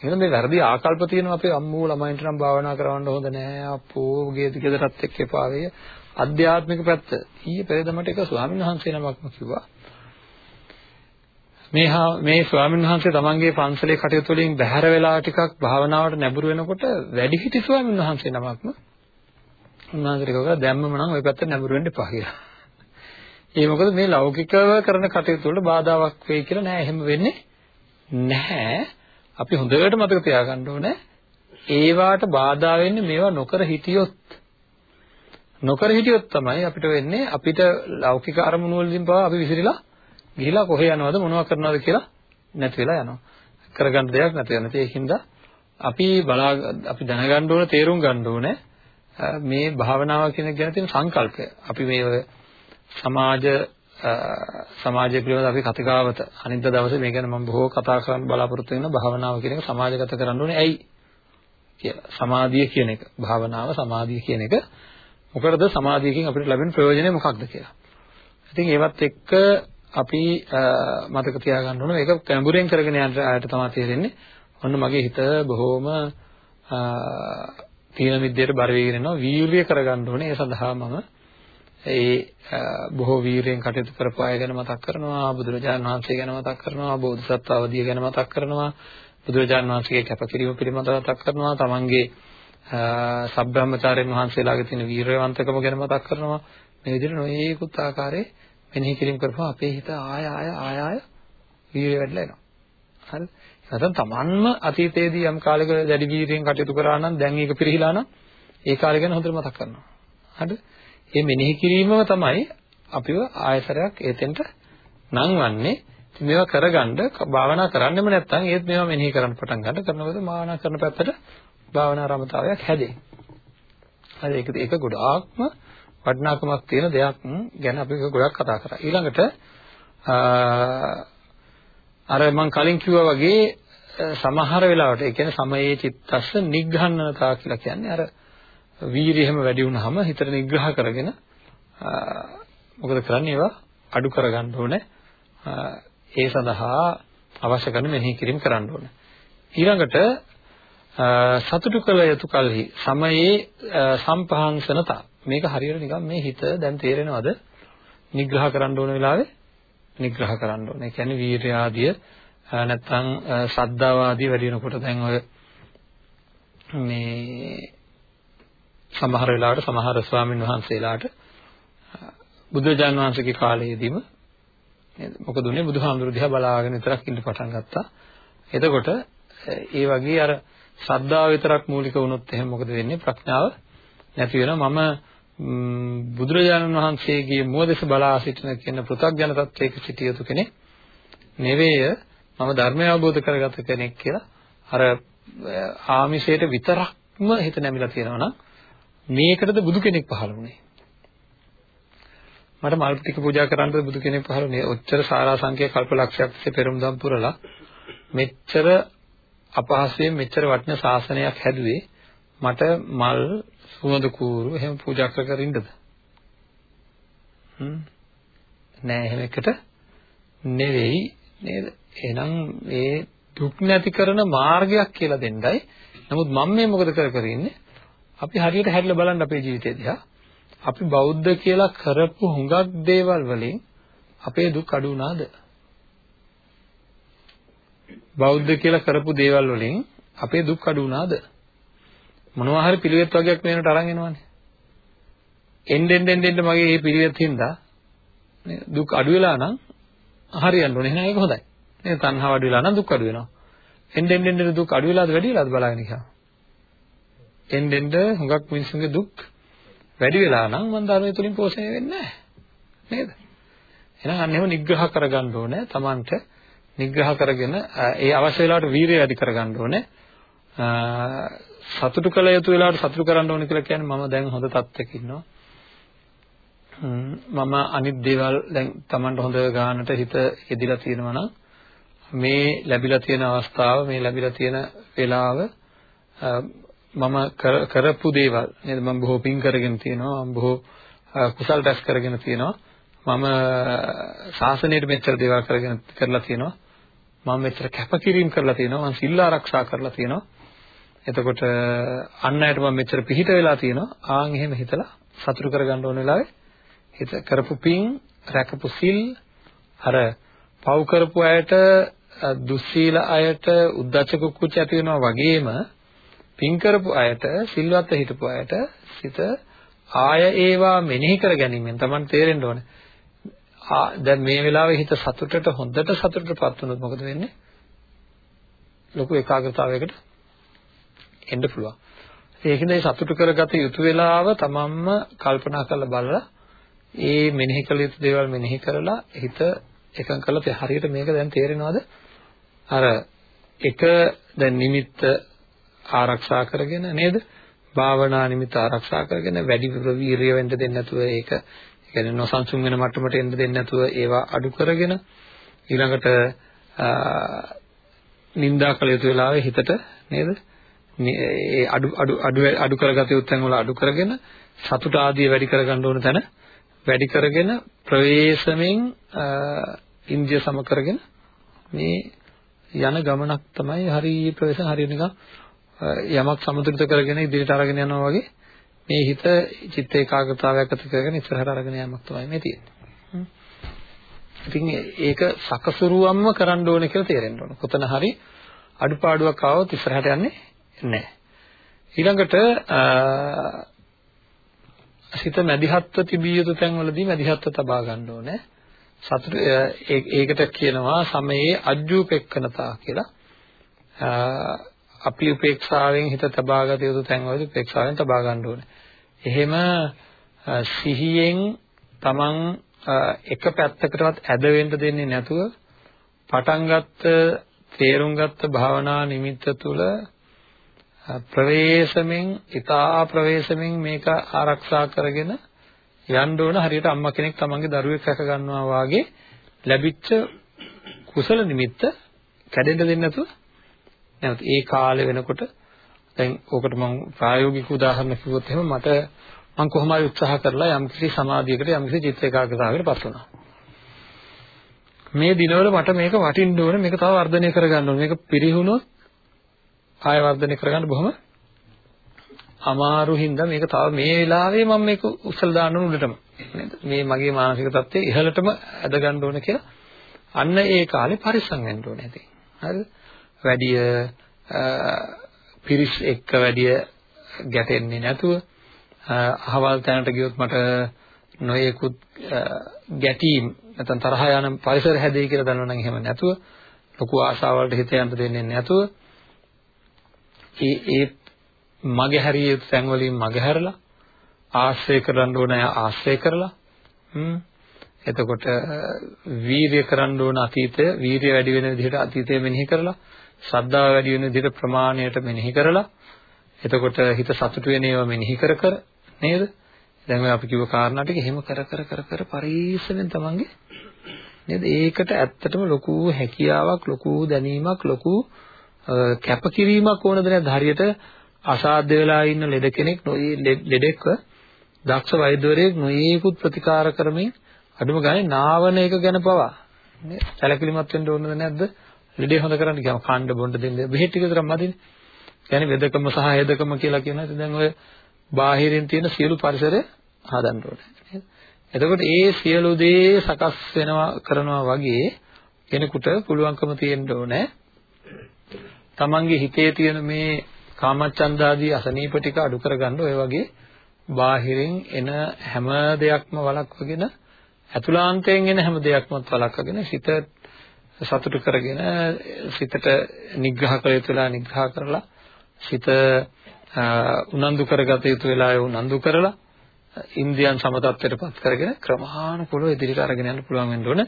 එහෙනම් මේ වැරදි ආකල්ප තියෙනවා අපේ අම්මෝ ළමයින්ට නම් භාවනා කරවන්න හොඳ නෑ අපෝ ගේ දිගටත් එක්ක එපා වෙය. අධ්‍යාත්මික පැත්ත ඊයේ පෙරේද මට එක ස්වාමීන් වහන්සේ නමක්ම කිව්වා මේ මේ ස්වාමීන් වහන්සේ තමන්ගේ පන්සලේ කටයුතු වලින් බැහැර වෙලා ටිකක් භාවනාවට නැඹුරු වෙනකොට වැඩිහිටි ස්වාමීන් වහන්සේ නමක්ම උන්වහන්සේ කිව්වා දැම්මම නම් ওই පැත්තට නැඹුරු වෙන්න එපා කියලා. ඒ මොකද මේ ලෞකිකව කරන කටයුතු වලට බාධාවක් වෙයි කියලා නෑ එහෙම වෙන්නේ නැහැ. අපි හොඳට මතක තියාගන්න ඕනේ ඒවාට බාධා වෙන්නේ මේවා නොකර හිටියොත් නොකර හිටියොත් තමයි අපිට වෙන්නේ අපිට ලෞකික අරමුණු වලින් පවා අපි විසිරීලා ගිහිලා කොහේ යනවද මොනවද කරනවද කියලා නැති වෙලා යනවා. කරගන්න දෙයක් නැති වෙනවා. ඒකින්ද අපි බලා අපි දැනගන්න ඕන තේරුම් ගන්න ඕනේ මේ භාවනාව කියන ගැන තියෙන සංකල්පය. අපි මේ සමාජ සමාජය පිළිබඳ අපි කතිකාවත අනිත් දවසේ මේ ගැන මම බොහෝ කතා කරන්න බලාපොරොත්තු වෙන භාවනාව කියන එක සමාජගත කරන්න ඕනේ ඇයි කියලා. සමාධිය කියන එක, භාවනාව සමාධිය කියන එක මොකටද සමාධියකින් අපිට ලැබෙන ප්‍රයෝජනය මොකක්ද කියලා. ඉතින් ඒවත් එක්ක අපි මතක තියාගන්න ඕන මේක කැඹුරෙන් කරගෙන යන ආයත තමයි තේරෙන්නේ. ඔන්න මගේ හිත බොහොම තීන මිද්දේට බර වේගෙන යනවා. වීර්ය කරගන්න ඕනේ. ඒ සඳහා මම ඒ බොහෝ වීරයෙන් කටයුතු කරපු අය ගැන මතක් කරනවා බුදුරජාණන් වහන්සේ ගැන මතක් කරනවා බෝධිසත්ව අවදිය ගැන මතක් කරනවා බුදුරජාණන් වහන්සේගේ කැපකිරීම පිළිබඳව මතක් කරනවා තමන්ගේ සබ්‍රහ්මචාර්යන් වහන්සේලාගේ තියෙන වීරයවන්තකම ගැන මතක් කරනවා. මේ විදිහට නොයේකුත් ආකාරයේ මෙනෙහි කිරීම කරපුවා. අපේ හිත ආය ආය ආය ආය වීරය වැඩිලා එනවා. හරිද නැත්නම් තමන්ම අතීතයේදී යම් කාලයක දැඩි වීරයෙන් කටයුතු කරා නම් දැන් ඒක පිරිහිලා නම් ඒ කාලය ගැන හොඳට මතක් කරනවා. හරිද මේ මෙනෙහි කිරීමම තමයි අපිව ආයතරයක් එතෙන්ට නංවන්නේ. මේවා කරගන්න භාවනා කරන්නෙම නැත්නම් ඒත් මේවා මෙනෙහි කරන්න පටන් ගන්න. කරනකොට භාවනා කරන පැත්තට භාවනා රමතාවයක් හැදේ. හරි ඒක ඒක ගොඩාක්ම වටිනාකමක් තියෙන දෙයක් ගැන අපි ගොඩක් කතා කරා. ඊළඟට අර මම කලින් කිව්වා වගේ සමහර වෙලාවට ඒ කියන්නේ සමයේ චිත්තස්ස නිග්ඝන්නතා කියලා කියන්නේ අර වීරිය හැම වැඩි වුණාම හිතට නිග්‍රහ කරගෙන මොකද කරන්නේ ඒවා අඩු කරගන්න ඕනේ. ඒ සඳහා අවශ්‍ය කරන මෙනෙහි කිරීම කරන්න ඕනේ. ඊළඟට සතුටු කළ යුතු කලෙහි සමයේ සම්පහන්සනතා මේක හරියට නිකන් මේ හිත දැන් තේරෙනවද නිග්‍රහ කරන්න ඕන වෙලාවේ නිග්‍රහ කරන්න ඕනේ. ඒ කියන්නේ වීර්ය ආදිය නැත්නම් ශ්‍රද්ධාව ආදිය වැඩි වෙනකොට දැන් ඔය මේ සමහර වෙලාවට සමහර ස්වාමීන් වහන්සේලාට බුදුජාන විශ්වගේ කාලයේදීම නේද මොකද උනේ බුදුහාමුදුරු දිහා බලාගෙන විතරක් ඉන්න පටන් ගත්තා. එතකොට ඒ වගේ අර ශ්‍රද්ධාව විතරක් මූලික වුණොත් එහෙනම් මොකද වෙන්නේ ප්‍රඥාව නැති වෙනවා මම බුදුරජාණන් වහන්සේගේ මුවදෙස බලා සිටින කියන පෘථග්ජන තත්වයක සිටිය යුතු කෙනෙක් නෙවෙය මම ධර්මය අවබෝධ කරගත කෙනෙක් කියලා අර ආමිෂයට විතරක්ම හිත නැමිලා තියෙනවා නම් මේකටද බුදු කෙනෙක් පහළ වුණේ. මට මල් ටික පූජා කරන්නද බුදු කෙනෙක් පහළ වුණේ. ඔච්චර සාරාංශකයේ කල්පලක්ෂයක් තිස්සේ පෙරම්දම් පුරලා මෙච්චර අපහසුයෙන් මෙච්චර වටින ශාසනයක් හැදුවේ මට මල් සුවඳ කූරු එහෙම පූජා කර කර ඉන්නද? හ්ම් නෑ එහෙම එකට නෙවෙයි නේද? එහෙනම් මේ දුක් නැති කරන මාර්ගයක් කියලා දෙන්නයි. නමුත් මම මේ මොකද කර කර ඉන්නේ? අපි හරියට හැරිලා බලන්න අපේ ජීවිතය දිහා. අපි බෞද්ධ කියලා කරපු හුඟක් දේවල් වලින් අපේ දුක් අඩු වුණාද? බෞද්ධ කියලා කරපු දේවල් වලින් අපේ දුක් අඩු වුණාද? මොනවා හරි පිළිවෙත් වගේක් මේකට අරන් එනවනේ. එන්න එන්න එන්න මගේ මේ පිළිවෙත් හින්දා දුක් අඩු වෙලා නම් හරියන්න ඕනේ. එහෙනම් ඒක හොඳයි. නේද? තණ්හාව අඩු වෙලා නම් දුක් අඩු වෙනවා. එන්න එන්න එන්න දුක් අඩු වෙලාද වැඩි වෙලාද බලන්න ඉතින්. එන්න එන්න හුඟක් මිනිස්සුන්ගේ දුක් වැඩි වෙලා නම් මම ධර්මය තුලින් පෝෂණය වෙන්නේ නැහැ නේද එහෙනම් අන්න එහෙම නිග්‍රහ කරගන්න ඕනේ Tamanට නිග්‍රහ කරගෙන ඒ අවශ්‍ය වෙලාවට වීරිය වැඩි කරගන්න ඕනේ. සතුටු කළ යුතු වෙලාවට සතුටු කරන්න ඕනේ කියලා කියන්නේ මම දැන් හොඳ තත්ත්වයක ඉන්නවා. මම අනිත් දේවල් දැන් Tamanට හොඳ ගානට හිත යෙදිලා තියෙනවා නම් මේ ලැබිලා තියෙන අවස්ථාව මේ ලැබිලා තියෙන වෙලාව මම කරපු දේවල් නේද? මම බොහෝ පින් කරගෙන තියෙනවා මම බොහෝ කුසල් රැස් කරගෙන තියෙනවා. මම ශාසනයට මෙච්චර දේවල් කරගෙන කරලා තියෙනවා. මම මෙච්චර කැපකිරීම කරලා තියෙනවා. මම සිල් ආරක්ෂා කරලා තියෙනවා. එතකොට අන් අයට මම මෙච්චර පිහිට වෙලා තියෙනවා. ආන් එහෙම හිතලා සතුටු කරගන්න ඕන වෙලාවේ හිත කරපු පින් රැකපු සිල් අර පව් කරපු අයට දුස්සීල අයට උද්දච්ච කුක්කුච්ච ඇති වෙනවා වගේම පින් කරපු අයට සිල්වත්ව හිටපු අයට සිත ආය ඒවා මෙනෙහි කර ගැනීමෙන් තමයි තේරෙන්න ඕනේ. දැන් මේ වෙලාවේ හිත සතුටට හොඳට සතුටටපත් වුණොත් මොකද වෙන්නේ? ලොකු ඒකාග්‍රතාවයකට එන්න පුළුවන්. ඒකින්ද මේ සතුට කරගත යුතු වෙලාව තමන්ම කල්පනා කරලා බලලා ඒ මෙනෙහි කළ යුතු දේවල් මෙනෙහි කරලා හිත එකඟ කරලා හරියට මේක දැන් තේරෙනවද? අර එක දැන් නිමිත්ත ආරක්ෂා කරගෙන නේද? භාවනා නිමිත්ත ආරක්ෂා කරගෙන වැඩි ප්‍රවීර්ය වෙන්න දෙන්නේ නැතුව ඒක කියන්නේ නොසන්සුන් වෙන මට්ටමට එන්න දෙන්නේ නැතුව ඒවා අඩු කරගෙන ඊළඟට නින්දා කළ යුතු වෙලාවේ හිතට නේද? ඒ අඩු අඩු අඩු අඩු කරගත යුතු තැන් වල අඩු කරගෙන සතුට ආදිය වැඩි කරගන්න ඕන තැන වැඩි කරගෙන ප්‍රවේශමෙන් ඉන්ද්‍රිය සම කරගෙන මේ යන ගමනක් තමයි හරි ප්‍රවේශ හරිය නිකන් යමක් සමතුලිත කරගෙන ඉදිරියට අරගෙන යනවා වගේ මේ හිත චිත්ත ඒකාග්‍රතාවයක් ඇති කරගෙන ඉස්සරහට අරගෙන යamak තමයි මේ තියෙන්නේ. ඉතින් ඒක සකසුරුවම්ම කරන්න ඕනේ කියලා තේරෙන්න ඕන. කොතන හරි අඩුපාඩුවක් ආවොත් ඉස්සරහට යන්නේ නැහැ. ඊළඟට සිත මැදිහත්ව තිබිය යුතු තැන්වලදී මැදිහත්ව තබා ගන්න ඕනේ. සතුට ඒකට කියනවා සමයේ අජ්ජූපෙක්කනතා කියලා. අපි උපේක්ෂාවෙන් හිත තබාගත යුතු තැන්වලදී උපේක්ෂාවෙන් තබා ගන්න ඕනේ. එහෙම සිහියෙන් තමන් එක පැත්තකටවත් ඇද වෙන්න දෙන්නේ නැතුව පටන් ගත්ත තේරුම් ගත්ත භාවනා නිමිත්ත තුළ ප්‍රවේශමෙන් ඊතා ප්‍රවේශමෙන් මේක ආරක්ෂා කරගෙන යන්න ඕන හරියට අම්මා කෙනෙක් තමන්ගේ දරුවෙක් රැක ගන්නවා වාගේ ලැබිච්ච කුසල නිමිත්ත කැඩෙන්න දෙන්නේ නැතුව නැවත ඒ කාලේ වෙනකොට දැන් ඕකට මම ප්‍රායෝගික උදාහරණ කිව්වොත් එහෙම මට මම කොහොම හරි උත්සාහ කරලා යම්කිසි සමාධියකට යම්කිසි චිත්ත ඒකාග්‍රතාවයකටපත් වුණා. මේ දිනවල මට මේක වටින්න ඕනේ මේක තව වර්ධනය කරගන්න ඕනේ. මේක පිරිහුණොත් ආය වර්ධනය කරගන්න බොහොම අමාරු හින්දා මේක තව මේ වෙලාවේ මම මේක උස්සලා දාන්න ඕන උඩටම. නේද? මේ මගේ මානසික තත්ත්වය ඉහළටම ඇද ගන්න ඕන කියලා අන්න ඒ කාලේ පරිස්සම් වෙන්න ඕනේ ඉතින්. හරිද? වැඩිය පිරිස් එක්ක වැඩිය ගැටෙන්නේ නැතුව අහවල් තැනට ගියොත් මට නොයෙකුත් ගැටීම් නැත්නම් තරහ යන පරිසර හැදෙයි කියලා දන්නවනම් එහෙම නැතුව ලොකු ආශාවලට හිත යන්න දෙන්නේ නැතුව ඒ ඒ මගේ හැරිය යුතු තැන් වලින් මගේ හැරලා ආශ්‍රය කරන්න ඕන අය ආශ්‍රය කරලා හ්ම් එතකොට වීරිය කරන්න ඕන අතීතය වීරිය වැඩි වෙන විදිහට අතීතය මෙනෙහි කරලා ශ්‍රද්ධාව වැඩි වෙන විදිහට ප්‍රමාණයට මෙනෙහි කරලා එතකොට හිත සතුටු වෙන ඒවා මෙනෙහි කර කර නේද? දැන් ඔය අපි කිව්ව කාරණා ටික එහෙම කර කර කර කර පරිස්සමෙන් තමන්ගේ නේද? ඒකට ඇත්තටම ලොකු හැකියාවක් ලොකු දැනීමක් ලොකු කැපකිරීමක් ඕනද නැද්ද? හරියට අසාධ්‍ය වෙලා ඉන්න ලෙඩ කෙනෙක් ලෙඩෙක්ව දක්ෂ වෛද්‍යවරයෙක් නොයේකුත් ප්‍රතිකාර කරමින් අඩුම ගානේ නාවන එක ගැන පවා නේ සැලකිලිමත් වෙන්න ඕනද නැද්ද? ලෙඩේ හොඳ කරන්න කියම කාණ්ඩ බොණ්ඩ දෙන්න. බෙහෙත් ටික විතරක් මදිනේ. කියන්නේ වෙදකම සහ හෙදකම කියලා කියනවා ඉතින් දැන් ඔය බාහිරින් තියෙන සියලු පරිසරය හදන්න ඕනේ. නේද? එතකොට ඒ සියලු දේ සකස් වෙනවා කරනවා වගේ කෙනෙකුට පුළුවන්කම තියෙන්න ඕනේ. තමන්ගේ හිතේ තියෙන මේ කාමච්ඡන්දාදී අසනීප ටික අඩු කරගන්න ඔය වගේ බාහිරින් එන හැම දෙයක්ම වළක්වගෙන අතුලාන්තයෙන් එන හැම දෙයක්මත් වළක්වගෙන සිත සතුට කරගෙන සිතට නිග්‍රහ කළ යුතු වෙලා නිග්‍රහ කරලා සිත උනන්දු කරගත යුතු වෙලාවේ උනන්දු කරලා ඉන්දියන් සමතත්වයටපත් කරගෙන ක්‍රමානුකූලව ඉදිරියට අරගෙන යන්න පුළුවන් වෙන්න ඕන.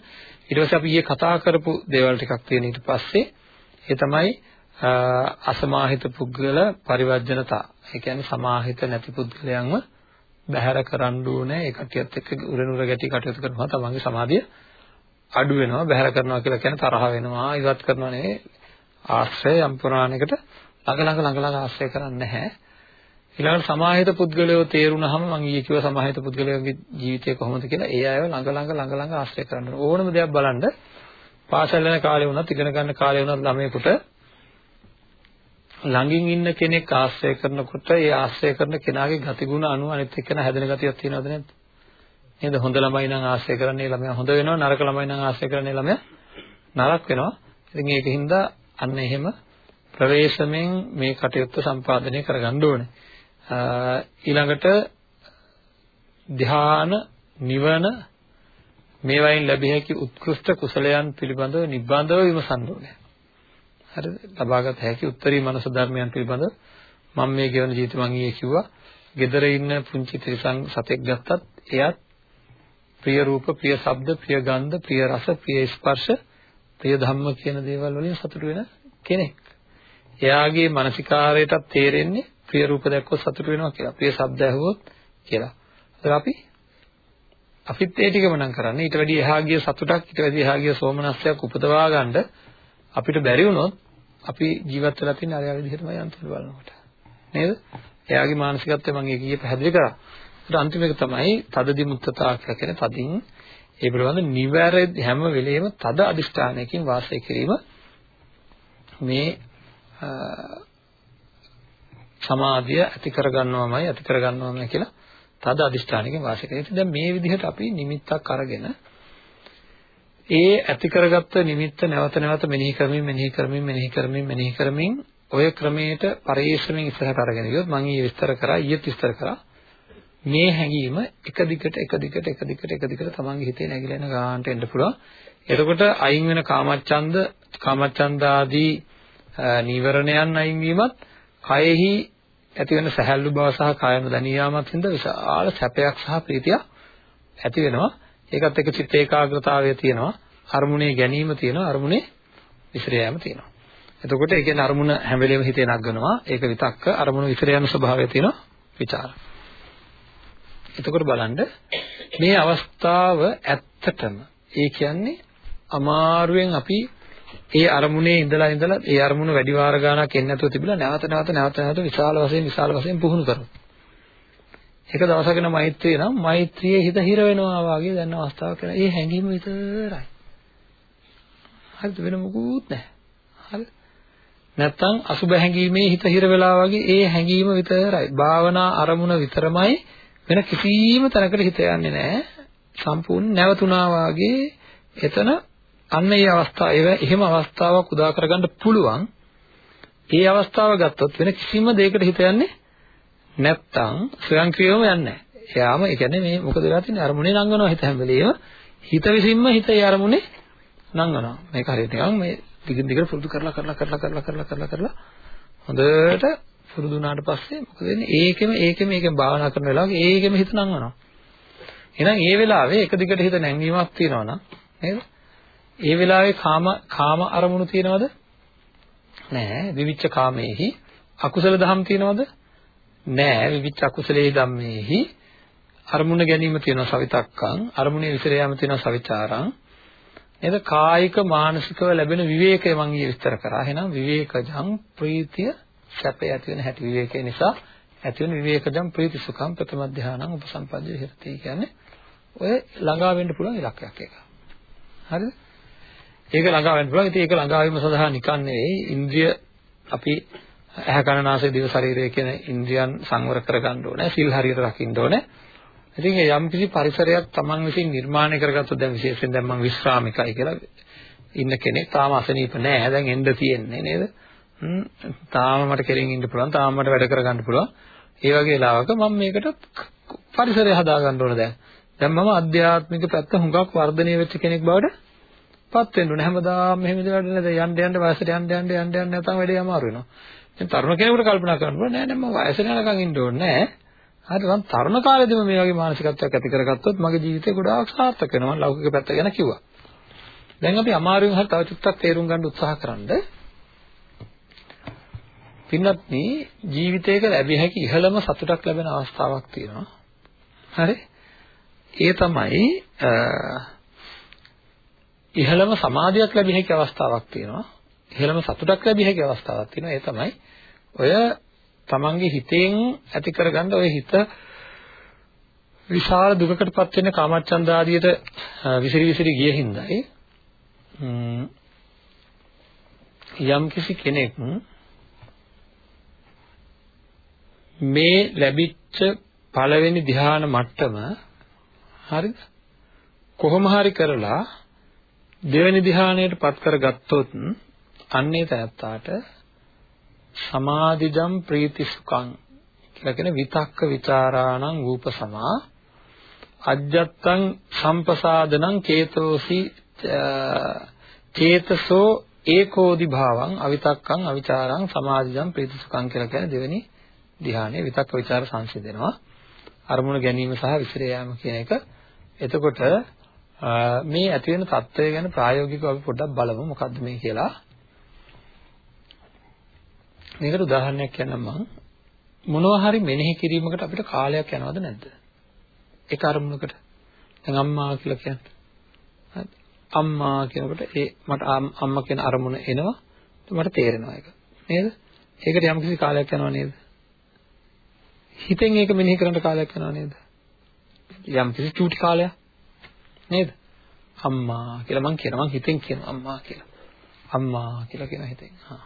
ඊට පස්සේ අපි ඊයේ කතා කරපු දේවල් ටිකක් තියෙන ඊට පස්සේ ඒ තමයි අසමාහිත පුද්ගල පරිවර්ජනතා. ඒ කියන්නේ සමාහිත නැති පුද්ගලයන්ව බැහැර කරන්න ඕනේ. ඒ කටියත් එක්ක උරනුර ගැටි කටයුතු කරනවා තමන්ගේ සමාධිය අඩු වෙනවා. බැහැර කරනවා කියලා කියන්නේ තරහ වෙනවා, ඉවත් කරනවා නෙවෙයි. ආශ්‍රය යම් පුරාණයකට ළඟ ළඟ ළඟ ළඟ ආශ්‍රය කරන්නේ නැහැ. ඊළඟට සමාහිත පුද්ගලයෝ තේරුණාම මම ඊයේ කිව්ව සමාහිත පුද්ගලයන්ගේ ජීවිතය කොහොමද කියලා ඒ අයව ළඟ ළඟ ළඟ ළඟ ආශ්‍රය කරන්න ඕනම දෙයක් බලන්න පාසල් යන කාලේ වුණත් ඉගෙන ගන්න කාලේ වුණත් ළමයෙකුට ළඟින් ඉන්න කෙනෙක් ආශ්‍රය කරනකොට ඒ ආශ්‍රය කරන කෙනාගේ ගතිගුණ අනුව අනිත් එක්කෙනා හැදෙන ගතියක් තියෙනවද නැද්ද? නේද? හොඳ ළමයි නම් ආශ්‍රය කරන්නේ ළමයා හොඳ වෙනවා නරක ළමයි නම් ආශ්‍රය කරන්නේ ළමයා නරක වෙනවා. ඉතින් ඒකින්ද අන්න එහෙම ප්‍රවේශමෙන් මේ කටයුත්ත සම්පාදනය කරගන්න ඕනේ. ඊළඟට ධ්‍යාන නිවන මේවායින් ලැබිය හැකි උත්කෘෂ්ඨ කුසලයන් පිළිබඳව නිබ්බන්ධව විමසන්න ඕනේ. හරිද? ලබාගත හැකි උත්තරී මනස ධර්මයන් පිළිබඳව මම මේ ගෙවන ජීවිත මං ඊයේ කිව්වා. gedara ඉන්න පුංචි තිරසං සතෙක් ගත්තත් එයත් ප්‍රිය රූප, ප්‍රිය ශබ්ද, ප්‍රිය ගන්ධ, ප්‍රිය රස, ප්‍රිය ස්පර්ශ, ප්‍රිය ධම්ම කියන දේවල් වලින් සතුට වෙන කෙනෙක්. එයාගේ මානසිකාරයටත් තේරෙන්නේ ප්‍රිය රූප දැක්කොත් සතුට වෙනවා කියලා. ප්‍රිය ශබ්ද ඇහුවොත් කියලා. ඒක අපි අපිත් ඒ ටිකම නම් කරන්නේ. ඊට වැඩි එහා ගිය සතුටක්, ඊට වැඩි එහා ගිය සෝමනස්සයක් උපදවා ගන්න අපිට බැරි වුණොත් අපි ජීවත් වෙලා තියෙන අර විදිහටමයි අන්තිමට බලනකොට. නේද? එයාගේ මානසිකත්වය මම ඒකීය පැහැදිලි කරා. ඒත් අන්තිම එක තමයි තදදි මුත්තතා කියලා කියන තදින් ඒ පිළිබඳ නිවැරදි හැම වෙලෙම තද අදිෂ්ඨානයකින් වාසය කිරීම මේ සමාධිය ඇති කරගන්නවමයි ඇති කරගන්නවමයි කියලා තද අදිෂ්ඨානකින් වාසය කරේ. ඉතින් දැන් මේ විදිහට අපි නිමිත්තක් අරගෙන ඒ ඇති කරගත්ත නිමිත්ත නැවත නැවත මෙනෙහි කරමින් මෙනෙහි කරමින් මෙනෙහි කරමින් මෙනෙහි කරමින් ඔය ක්‍රමයට පරිශ්‍රමයෙන් ඉස්සරහට අරගෙන ගියොත් මම ඊයේ විස්තර කරා ඊයේත් විස්තර කරා මේ හැඟීම එක දිගට එක දිගට එක දිගට එක දිගට තමන්ගේ හිතේ නැగిලා යන ගානට එන්න පුළුවන්. එතකොට අයින් වෙන කාමච්ඡන්ද කාමච්ඡන්ද ආදී නීවරණයන් අයින් වීමත් කයෙහි ඇති වෙන සැහැල්ලු බව සහ කායම දැනියාමත් හින්දා විශාල සැපයක් සහ ප්‍රීතියක් ඇති වෙනවා. ඒකත් එක්ක චිත්ත ඒකාග්‍රතාවය තියෙනවා. අරමුණේ ගැනීම තියෙනවා. අරමුණේ විසිර යාම තියෙනවා. එතකොට ඒ කියන්නේ අරමුණ හැම වෙලෙම හිතේ නගනවා. ඒක විතක්ක අරමුණ විසිර යන ස්වභාවය තියෙනවා. විචාර. එතකොට බලන්න මේ අවස්ථාව ඇත්තටම ඒ කියන්නේ අමාරුවෙන් අපි ඒ අරමුණේ ඉඳලා ඉඳලා ඒ අරමුණ වැඩි වාර ගාණක් එන්නේ නැතුව තිබිලා නැවත නැවත නැවත නැවත විශාල වශයෙන් විශාල වශයෙන් පුහුණු කරනවා. එක දවසක නම් මෛත්‍රිය නම් මෛත්‍රියේ හිත හිර වෙනවා වගේ දැන් අවස්ථාවක් කරන. ඒ හැඟීම විතරයි. හරිද වෙන මොකුත් නැහැ. හරි. නැත්තම් අසුබ හැඟීමේ හිත හිර වෙලා වගේ ඒ හැඟීම විතරයි. භාවනා අරමුණ විතරමයි වෙන කිසිම තැනකට හිත යන්නේ නැහැ. සම්පූර්ණ නැවතුණා වගේ එතන අන්න ඒ අවස්ථාව එහෙම අවස්ථාවක් උදා කරගන්න පුළුවන්. ඒ අවස්ථාව ගත්තොත් වෙන කිසිම දෙයකට හිත යන්නේ නැත්තම් ස්වයංක්‍රීයවම යන්නේ නැහැ. එයාම ඒ කියන්නේ මේ මොකද වෙලා තින්නේ අරමුණේ නංගනවා හිත හැම වෙලේම හිත විසින්ම හිත ඒ අරමුණේ නංගනවා. මේක හරියට නිකන් මේ දිගින් දිගට පුරුදු කරලා කරලා කරලා කරලා කරලා කරලා කරලා හොඳට පුරුදු වුණාට පස්සේ මොකද වෙන්නේ? ඒකෙම ඒකෙම ඒකෙම භාවනා කරන වෙලාවක ඒකෙම හිත නංවනවා. එහෙනම් ඒ වෙලාවේ එක දිගට හිත නැංවීමක් තියෙනවා නම් නේද? ඒ වෙලාවේ කාම කාම අරමුණු තියනවද? නෑ. විවිච්ච කාමේහි අකුසල දහම් තියනවද? නෑ. විවිච්ච අකුසලේ ධම්මේහි අරමුණ ගැනීම තියෙනවා සවිතක්කං අරමුණේ විසිර යාම තියෙනවා සවිචාරං නේද කායික මානසිකව ලැබෙන විවේකය මම ඊයේ විස්තර කරා එහෙනම් විවේකජං ප්‍රීතිය සැපය ඇති වෙන හැටි විවේකය නිසා ඇති වෙන විවේකජං ප්‍රීති සුඛං ප්‍රථම ධානං උපසම්පද්දේ හිරති කියන්නේ ඔය ළඟා වෙන්න පුළුවන් ඉලක්කයක් එක හරිද ඒක ළඟා වෙන්න පුළුවන්. ඉතින් ඒක ළඟා වීම සඳහා නිකන් නෙවෙයි ඉන්ද්‍රිය අපි ඇහැ කන නාසය දිව ශරීරය කියන ඉන්ද්‍රියන් සංවර කරගන්න ඕනේ. සිල් හරියට රකින්න ඕනේ. ඉතින් ඒ යම් කිසි පරිසරයක් Taman විසින් නිර්මාණය කරගත්තොත් දැන් විශේෂයෙන් දැන් මම විශ්‍රාමිකයි කියලා ඉන්න කෙනෙක් තාම අසනීප නෑ. දැන් එන්න තියෙන්නේ නේද? තාම මට කෙලින් ඉන්න පුළුවන්. තාම මට වැඩ කරගන්න පුළුවන්. ඒ වගේ වෙලාවක මම මේකට පරිසරය හදා ගන්න ඕන දැන්. දැන් මම අධ්‍යාත්මික පැත්ත හුඟක් වර්ධනය වෙච්ච කෙනෙක් බවට පත් වෙන්න ඕනේ. හැමදාම මෙහෙම දෙයක් නේද යන්න යන්න වයසට යන්න යන්න යන්න යන්න නැත්නම් වැඩේ අමාරු වෙනවා. දැන් තරුණ කෙනෙකුට කල්පනා කරන්න බෑ නෑ නෑ මම වයසට යනකම් ඉන්න ඕනේ නෑ. හරි මම තරුණ කාලේදීම මේ වගේ මානසිකත්වයක් ඇති කරගත්තොත් මගේ ජීවිතේ ගොඩාක් සාර්ථක වෙනවා. මම ලෞකික පැත්ත ගැන කිව්වා. දැන් අපි අමාරුවෙන් හරි තව චුට්ටක් තේරුම් ගන්න උත්සාහ කරන්ද පින්නත් මේ ජීවිතයක ලැබිය හැකි ඉහළම සතුටක් ලැබෙන අවස්ථාවක් තියෙනවා. හරි? ඒ තමයි ඉහළම සමාධියක් ලැබිය හැකි අවස්ථාවක් තියෙනවා. ඉහළම සතුටක් ලැබිය හැකි අවස්ථාවක් තියෙනවා. ඒ තමයි ඔය තමන්ගේ හිතෙන් ඇති කරගන්න ඔය හිත විශාල දුකකටපත් වෙන කාමච්ඡන්ද ආදියට විසිරි විසිරි ගිය හින්දායි යම් කිසි කෙනෙක් මේ ලැබිච්ච පළවෙනි ධ්‍යාන මට්ටම හරිද කොහොම හරි කරලා දෙවෙනි ධ්‍යානයට පත් කරගත්තොත් අන්නේ තැත්තාට සමාධිජම් ප්‍රීති සුඛං කියලා කියන විතක්ක ਵਿਚාරාණං රූපසමා අජ්ජත්තං සම්පසාදනං චේතෝසි චේතසෝ ඒකෝදි භාවං අවිතක්කං අවිචාරං සමාධිජම් ප්‍රීති සුඛං කියලා කියන දෙවෙනි ධ්‍යානය විතක්ක ਵਿਚාර සංසිඳෙනවා. අරමුණු ගැනීම සහ විසිර යාම කියන එක. එතකොට මේ ඇති වෙන தত্ত্বය ගැන ප්‍රායෝගිකව අපි පොඩ්ඩක් බලමු. මොකද්ද මේ කියලා? මේකට උදාහරණයක් කියන්නම් මම මොනවා හරි මෙනෙහි කිරීමකට අපිට කාලයක් යනවද නැද්ද? ඒක අරමුණකට. දැන් අම්මා කියලා කියන්නේ. අම්මා කියනකොට ඒ මට අම්මා කියන අරමුණ එනවා. මට තේරෙනවා ඒක. නේද? ඒකට යම්කිසි කාලයක් යනවා නේද? හිතෙන් ඒක මෙනෙහි කරන්න කාලයක් යනවා නේද? යම්කිසි චූටි කාලයක්. නේද? අම්මා කියලා මං කියනවා මං හිතෙන් කියනවා අම්මා කියලා. අම්මා කියලා කියන හිතෙන්. හා.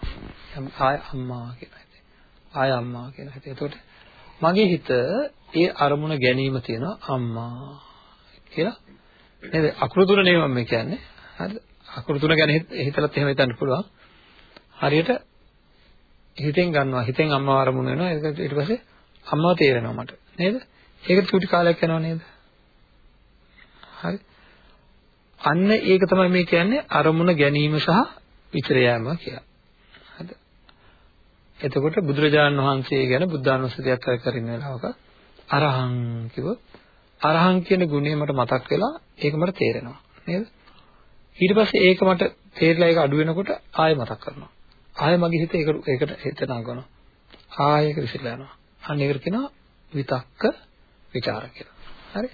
ආය අම්මා කියලා හිතෙන්. ආය අම්මා කියලා හිතේ. එතකොට මගේ හිත ඒ අරමුණ ගැනීම තියෙනවා අම්මා කියලා. නේද? අකුරු තුන නෙවෙයි මම කියන්නේ. හරිද? අකුරු තුන ගැන හිතලත් එහෙම හිතන්න පුළුවන්. හරියට හිතෙන් ගන්නවා. හිතෙන් අම්මා අරමුණ වෙනවා. ඒක ඊට පස්සේ අම්මා තේරෙනවා මට. නේද? ඒකට චුටි කාලයක් යනවා නේද? හරි. අන්න ඒක තමයි මේ කියන්නේ අරමුණ ගැනීම සහ විතර යෑම කියලා. හරිද? එතකොට බුදුරජාණන් වහන්සේ ගැන බුද්ධානුස්සතියක් කර කර ඉන්න වෙලාවක අරහං කිව්වොත් අරහං කියන ගුණය මට මතක් වෙලා ඒක මට තේරෙනවා නේද? ඊට පස්සේ ඒක මට තේරිලා ඒක අඩු වෙනකොට ආයෙ මතක් කරනවා. ආයෙ මගේ හිත ඒක ඒකට හිත නංගනවා. ආයෙ ඒක විසිරලා යනවා. අන්න ඒකට කියනවා විතක්ක ਵਿਚාර කියලා. හරි?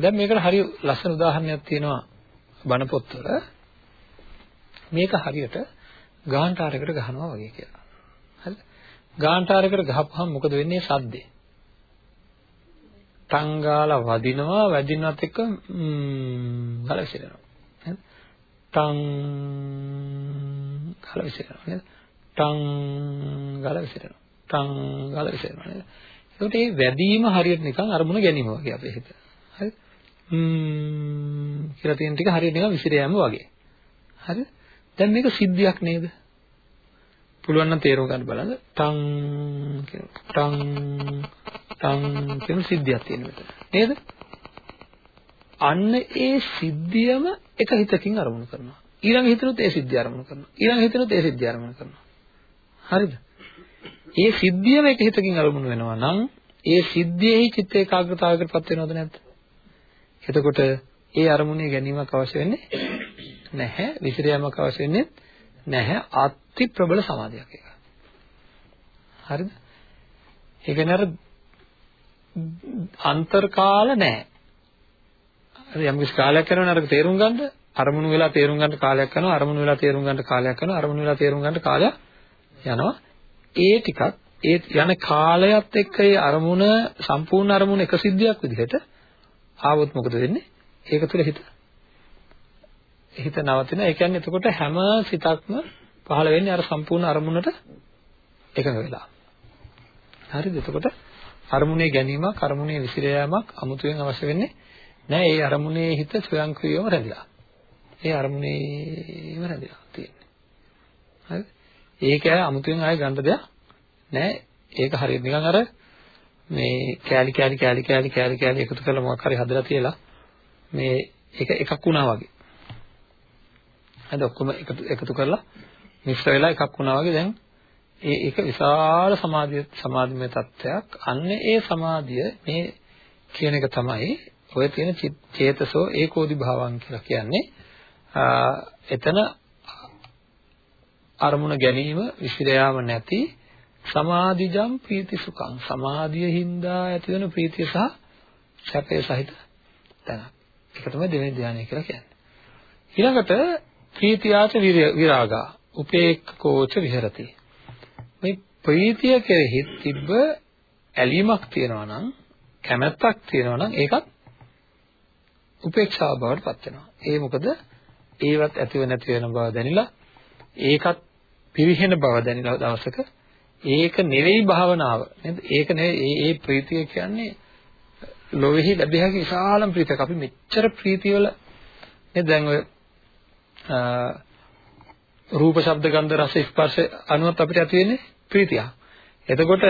දැන් මේකට හරි ලස්සන උදාහරණයක් තියෙනවා බණ පොත්වල. මේක හරියට ගාන්ටාරයකට ගහනවා වගේ කියලා. හරිද? ගාන්ටාරයකට ගහපුවහම මොකද වෙන්නේ? සද්දේ. ටංගාලා වදිනවා, වැදිනවත් එක්ක ම්ම් ගාලා විසිරෙනවා. නේද? ටං ගාලා විසිරෙනවා නේද? ටං ගාලා විසිරෙනවා. ටං ගාලා විසිරෙනවා නේද? ඒකට මේ වැදීම හරියට නිකන් අරමුණ ගැනීම වගේ අපේ හිත. හරි? ම්ම් කියලා තියෙන ටික හරියට නිකන් විසිර යෑම වගේ. හරිද? දැන් මේක සිද්ධියක් නේද? පුළුවන් නම් තේරුම් ගන්න බලන්න. ටං කියන ටං ටං කියන සිද්ධියක් තියෙන මෙතන. නේද? අන්න ඒ සිද්ධියම එක හිතකින් අරමුණු කරනවා. ඊළඟ හිතනොත් ඒ සිද්ධිය අරමුණු කරනවා. ඊළඟ හිතනොත් ඒ සිද්ධිය අරමුණු කරනවා. හරිද? ඒ සිද්ධියම එක හිතකින් අරමුණු වෙනවා නම් ඒ සිද්ධියෙහි චිත්ත ඒකාග්‍රතාවයකටපත් වෙනවද නැද්ද? එතකොට ඒ අරමුණේ ගැනීමක් අවශ්‍ය වෙන්නේ නැහැ. විසිර යෑමක් අවශ්‍ය වෙන්නේ නැහැ. අති ප්‍රබල සමාධියක් ඒක. හරිද? ඒ කියන්නේ අර අන්තර්කාල නැහැ. හරි යම් කිසි කාලයක් යනවනේ අරක තේරුම් ගන්න අරමුණු වෙලා තේරුම් ගන්න කාලයක් යනවා අරමුණු වෙලා තේරුම් ගන්න කාලයක් යනවා අරමුණු වෙලා තේරුම් ගන්න කාලයක් යනවා ඒ ටිකත් ඒ යන කාලයත් එක්ක ඒ අරමුණ සම්පූර්ණ අරමුණ එක සිද්ධියක් විදිහට ආවොත් මොකද වෙන්නේ ඒක තුළ හිත හිත නවතින. ඒ කියන්නේ එතකොට හැම සිතක්ම පහළ වෙන්නේ අර සම්පූර්ණ අරමුණට එකඟ වෙලා. හරිද? එතකොට අරමුණේ ගැනීමක්, අරමුණේ විසිර යාමක් අමුතුවෙන් අවශ්‍ය වෙන්නේ නෑ. ඒ අරමුණේ හිත ස්වයංක්‍රීයව රැඳිලා. ඒ අරමුණේම රැඳිලා තියෙන්නේ. හරිද? ඒක අමුතුවෙන් ආයෙ ගන්න දෙයක් නෑ. ඒක හරියට නිකන් අර මේ කෑලි කෑලි කෑලි කෑලි කෑලි කෑලි එකතු කරලා මොකක් හරි හදලා තියලා මේ ඒක එකක් වුණා වගේ. හරිද ඔක්කොම එකතු එකතු කරලා මිශ්‍ර වෙලා එකක් වුණා වගේ දැන් ඒ ඒක විශාල සමාධිය සමාධිමය තත්ත්වයක් අන්න ඒ සමාධිය මේ කියන එක තමයි ඔය තියෙන චේතසෝ ඒකෝදි භාවං කියලා කියන්නේ එතන අරමුණ ගැනීම විසිර යාම නැති සමාධිජම් ප්‍රීති සුඛං. සමාධිය හින්දා ඇතිවන ප්‍රීතිය සහ සැපය සහිත තැන. ඒක තමයි දෙවෙනි ධානය කියලා කියන්නේ. ඊළඟට ප්‍රීතියාච විරාගා. උපේක්ඛකෝච විහෙරති. මේ ප්‍රීතිය කෙරෙහි තිබ්බ ඇලීමක් තියෙනවා නම් කැමැත්තක් තියෙනවා නම් ඒකත් උපේක්ෂාව බවට පත් වෙනවා. ඒ මොකද? ඒවත් ඇතිව නැති වෙන බව දැනিলা. ඒකත් පිරිහෙන බව දැනিলা දවසක ඒක නෙවෙයි භාවනාව නේද ඒක නෙවෙයි ඒ ප්‍රීතිය කියන්නේ ලෝකෙහි ලැබිය හැකි විශාලම ප්‍රීතියක් අපි මෙච්චර ප්‍රීතිවල නේද දැන් ඔය රූප ශබ්ද ගන්ධ රස ස්පර්ශ අනුවත් අපිට ඇති වෙන්නේ ප්‍රීතිය. එතකොට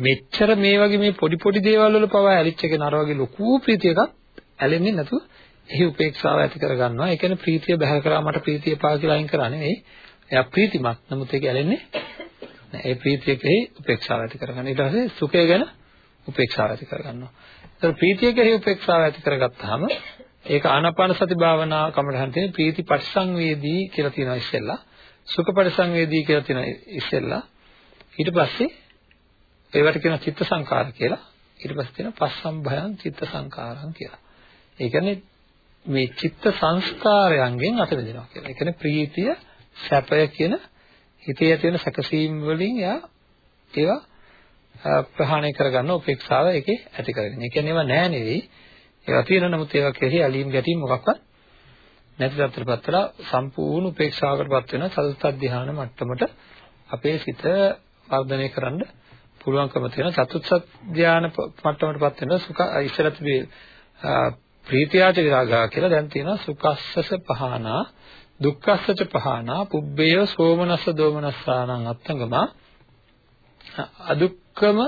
මෙච්චර මේ වගේ මේ පොඩි පොඩි දේවල් වල පවා ඇලිච්ච කෙනා වගේ ලොකු ප්‍රීතියක ඇලෙන්නේ නැතුව එහි උපේක්ෂාව ඇති කර ගන්නවා. ඒ කියන්නේ ප්‍රීතිය බහැර කරා මට ප්‍රීතිය පා කියලා අයින් කරා නෙවෙයි. එයා ප්‍රීතිමත්. නමුත් ඒක ඇලෙන්නේ නැහැ. ඒ ප්‍රීතිය කෙරෙහි උපේක්ෂාව ඇති කරගන්න. ඊට පස්සේ සුඛය ගැන උපේක්ෂාව ඇති කරගන්නවා. ඒතර ප්‍රීතිය කෙරෙහි උපේක්ෂාව ඇති කරගත්තාම ඒක ආනාපාන සති භාවනා කමඩහන් තියෙන ප්‍රීති පරිසංවේදී කියලා තියෙනවා ඉස්සෙල්ලා. සුඛ පරිසංවේදී කියලා තියෙනවා ඉස්සෙල්ලා. ඊට පස්සේ ඒවට කියනවා චිත්ත සංකාර කියලා. ඊට පස්සේ තියෙනවා පස්සම්භයං චිත්ත සංකාරං කියලා. ඒ කියන්නේ මේ චිත්ත සංස්කාරයන්ගෙන් අත මිදෙනවා කියලා. ඒ කියන්නේ ප්‍රීතිය, සැපය කියන හිතේ ඇති වෙන සැකසීම් වලින් යා ඒවා ප්‍රහාණය කරගන්න උපේක්ෂාව ඒකේ ඇති කරගෙන. ඒ කියන්නේ ඒවා නෑ නෙවෙයි. ඒවා තියෙන නමුත් ඒවා කෙරෙහි ඇලීම් ගැටීම් මොකක්වත් නැති තත්ත්වයටපත් වෙලා සම්පූර්ණ උපේක්ෂාවකටපත් වෙන චතුත්ථ ධ්‍යාන මට්ටමට අපේ සිත වර්ධනය කරන්න පුළුවන්කම තියෙන චතුත්ථ ධ්‍යාන මට්ටමටපත් වෙන සුඛ ඉස්සරත් මේ ප්‍රීතියාච විරාගා කියලා දැන් තියෙනවා සුඛස්සස පහනා දුක්ඛස්සච පහනා පුබ්බේය සෝමනස්ස දෝමනස්සානං අත්තංගම. අදුක්කම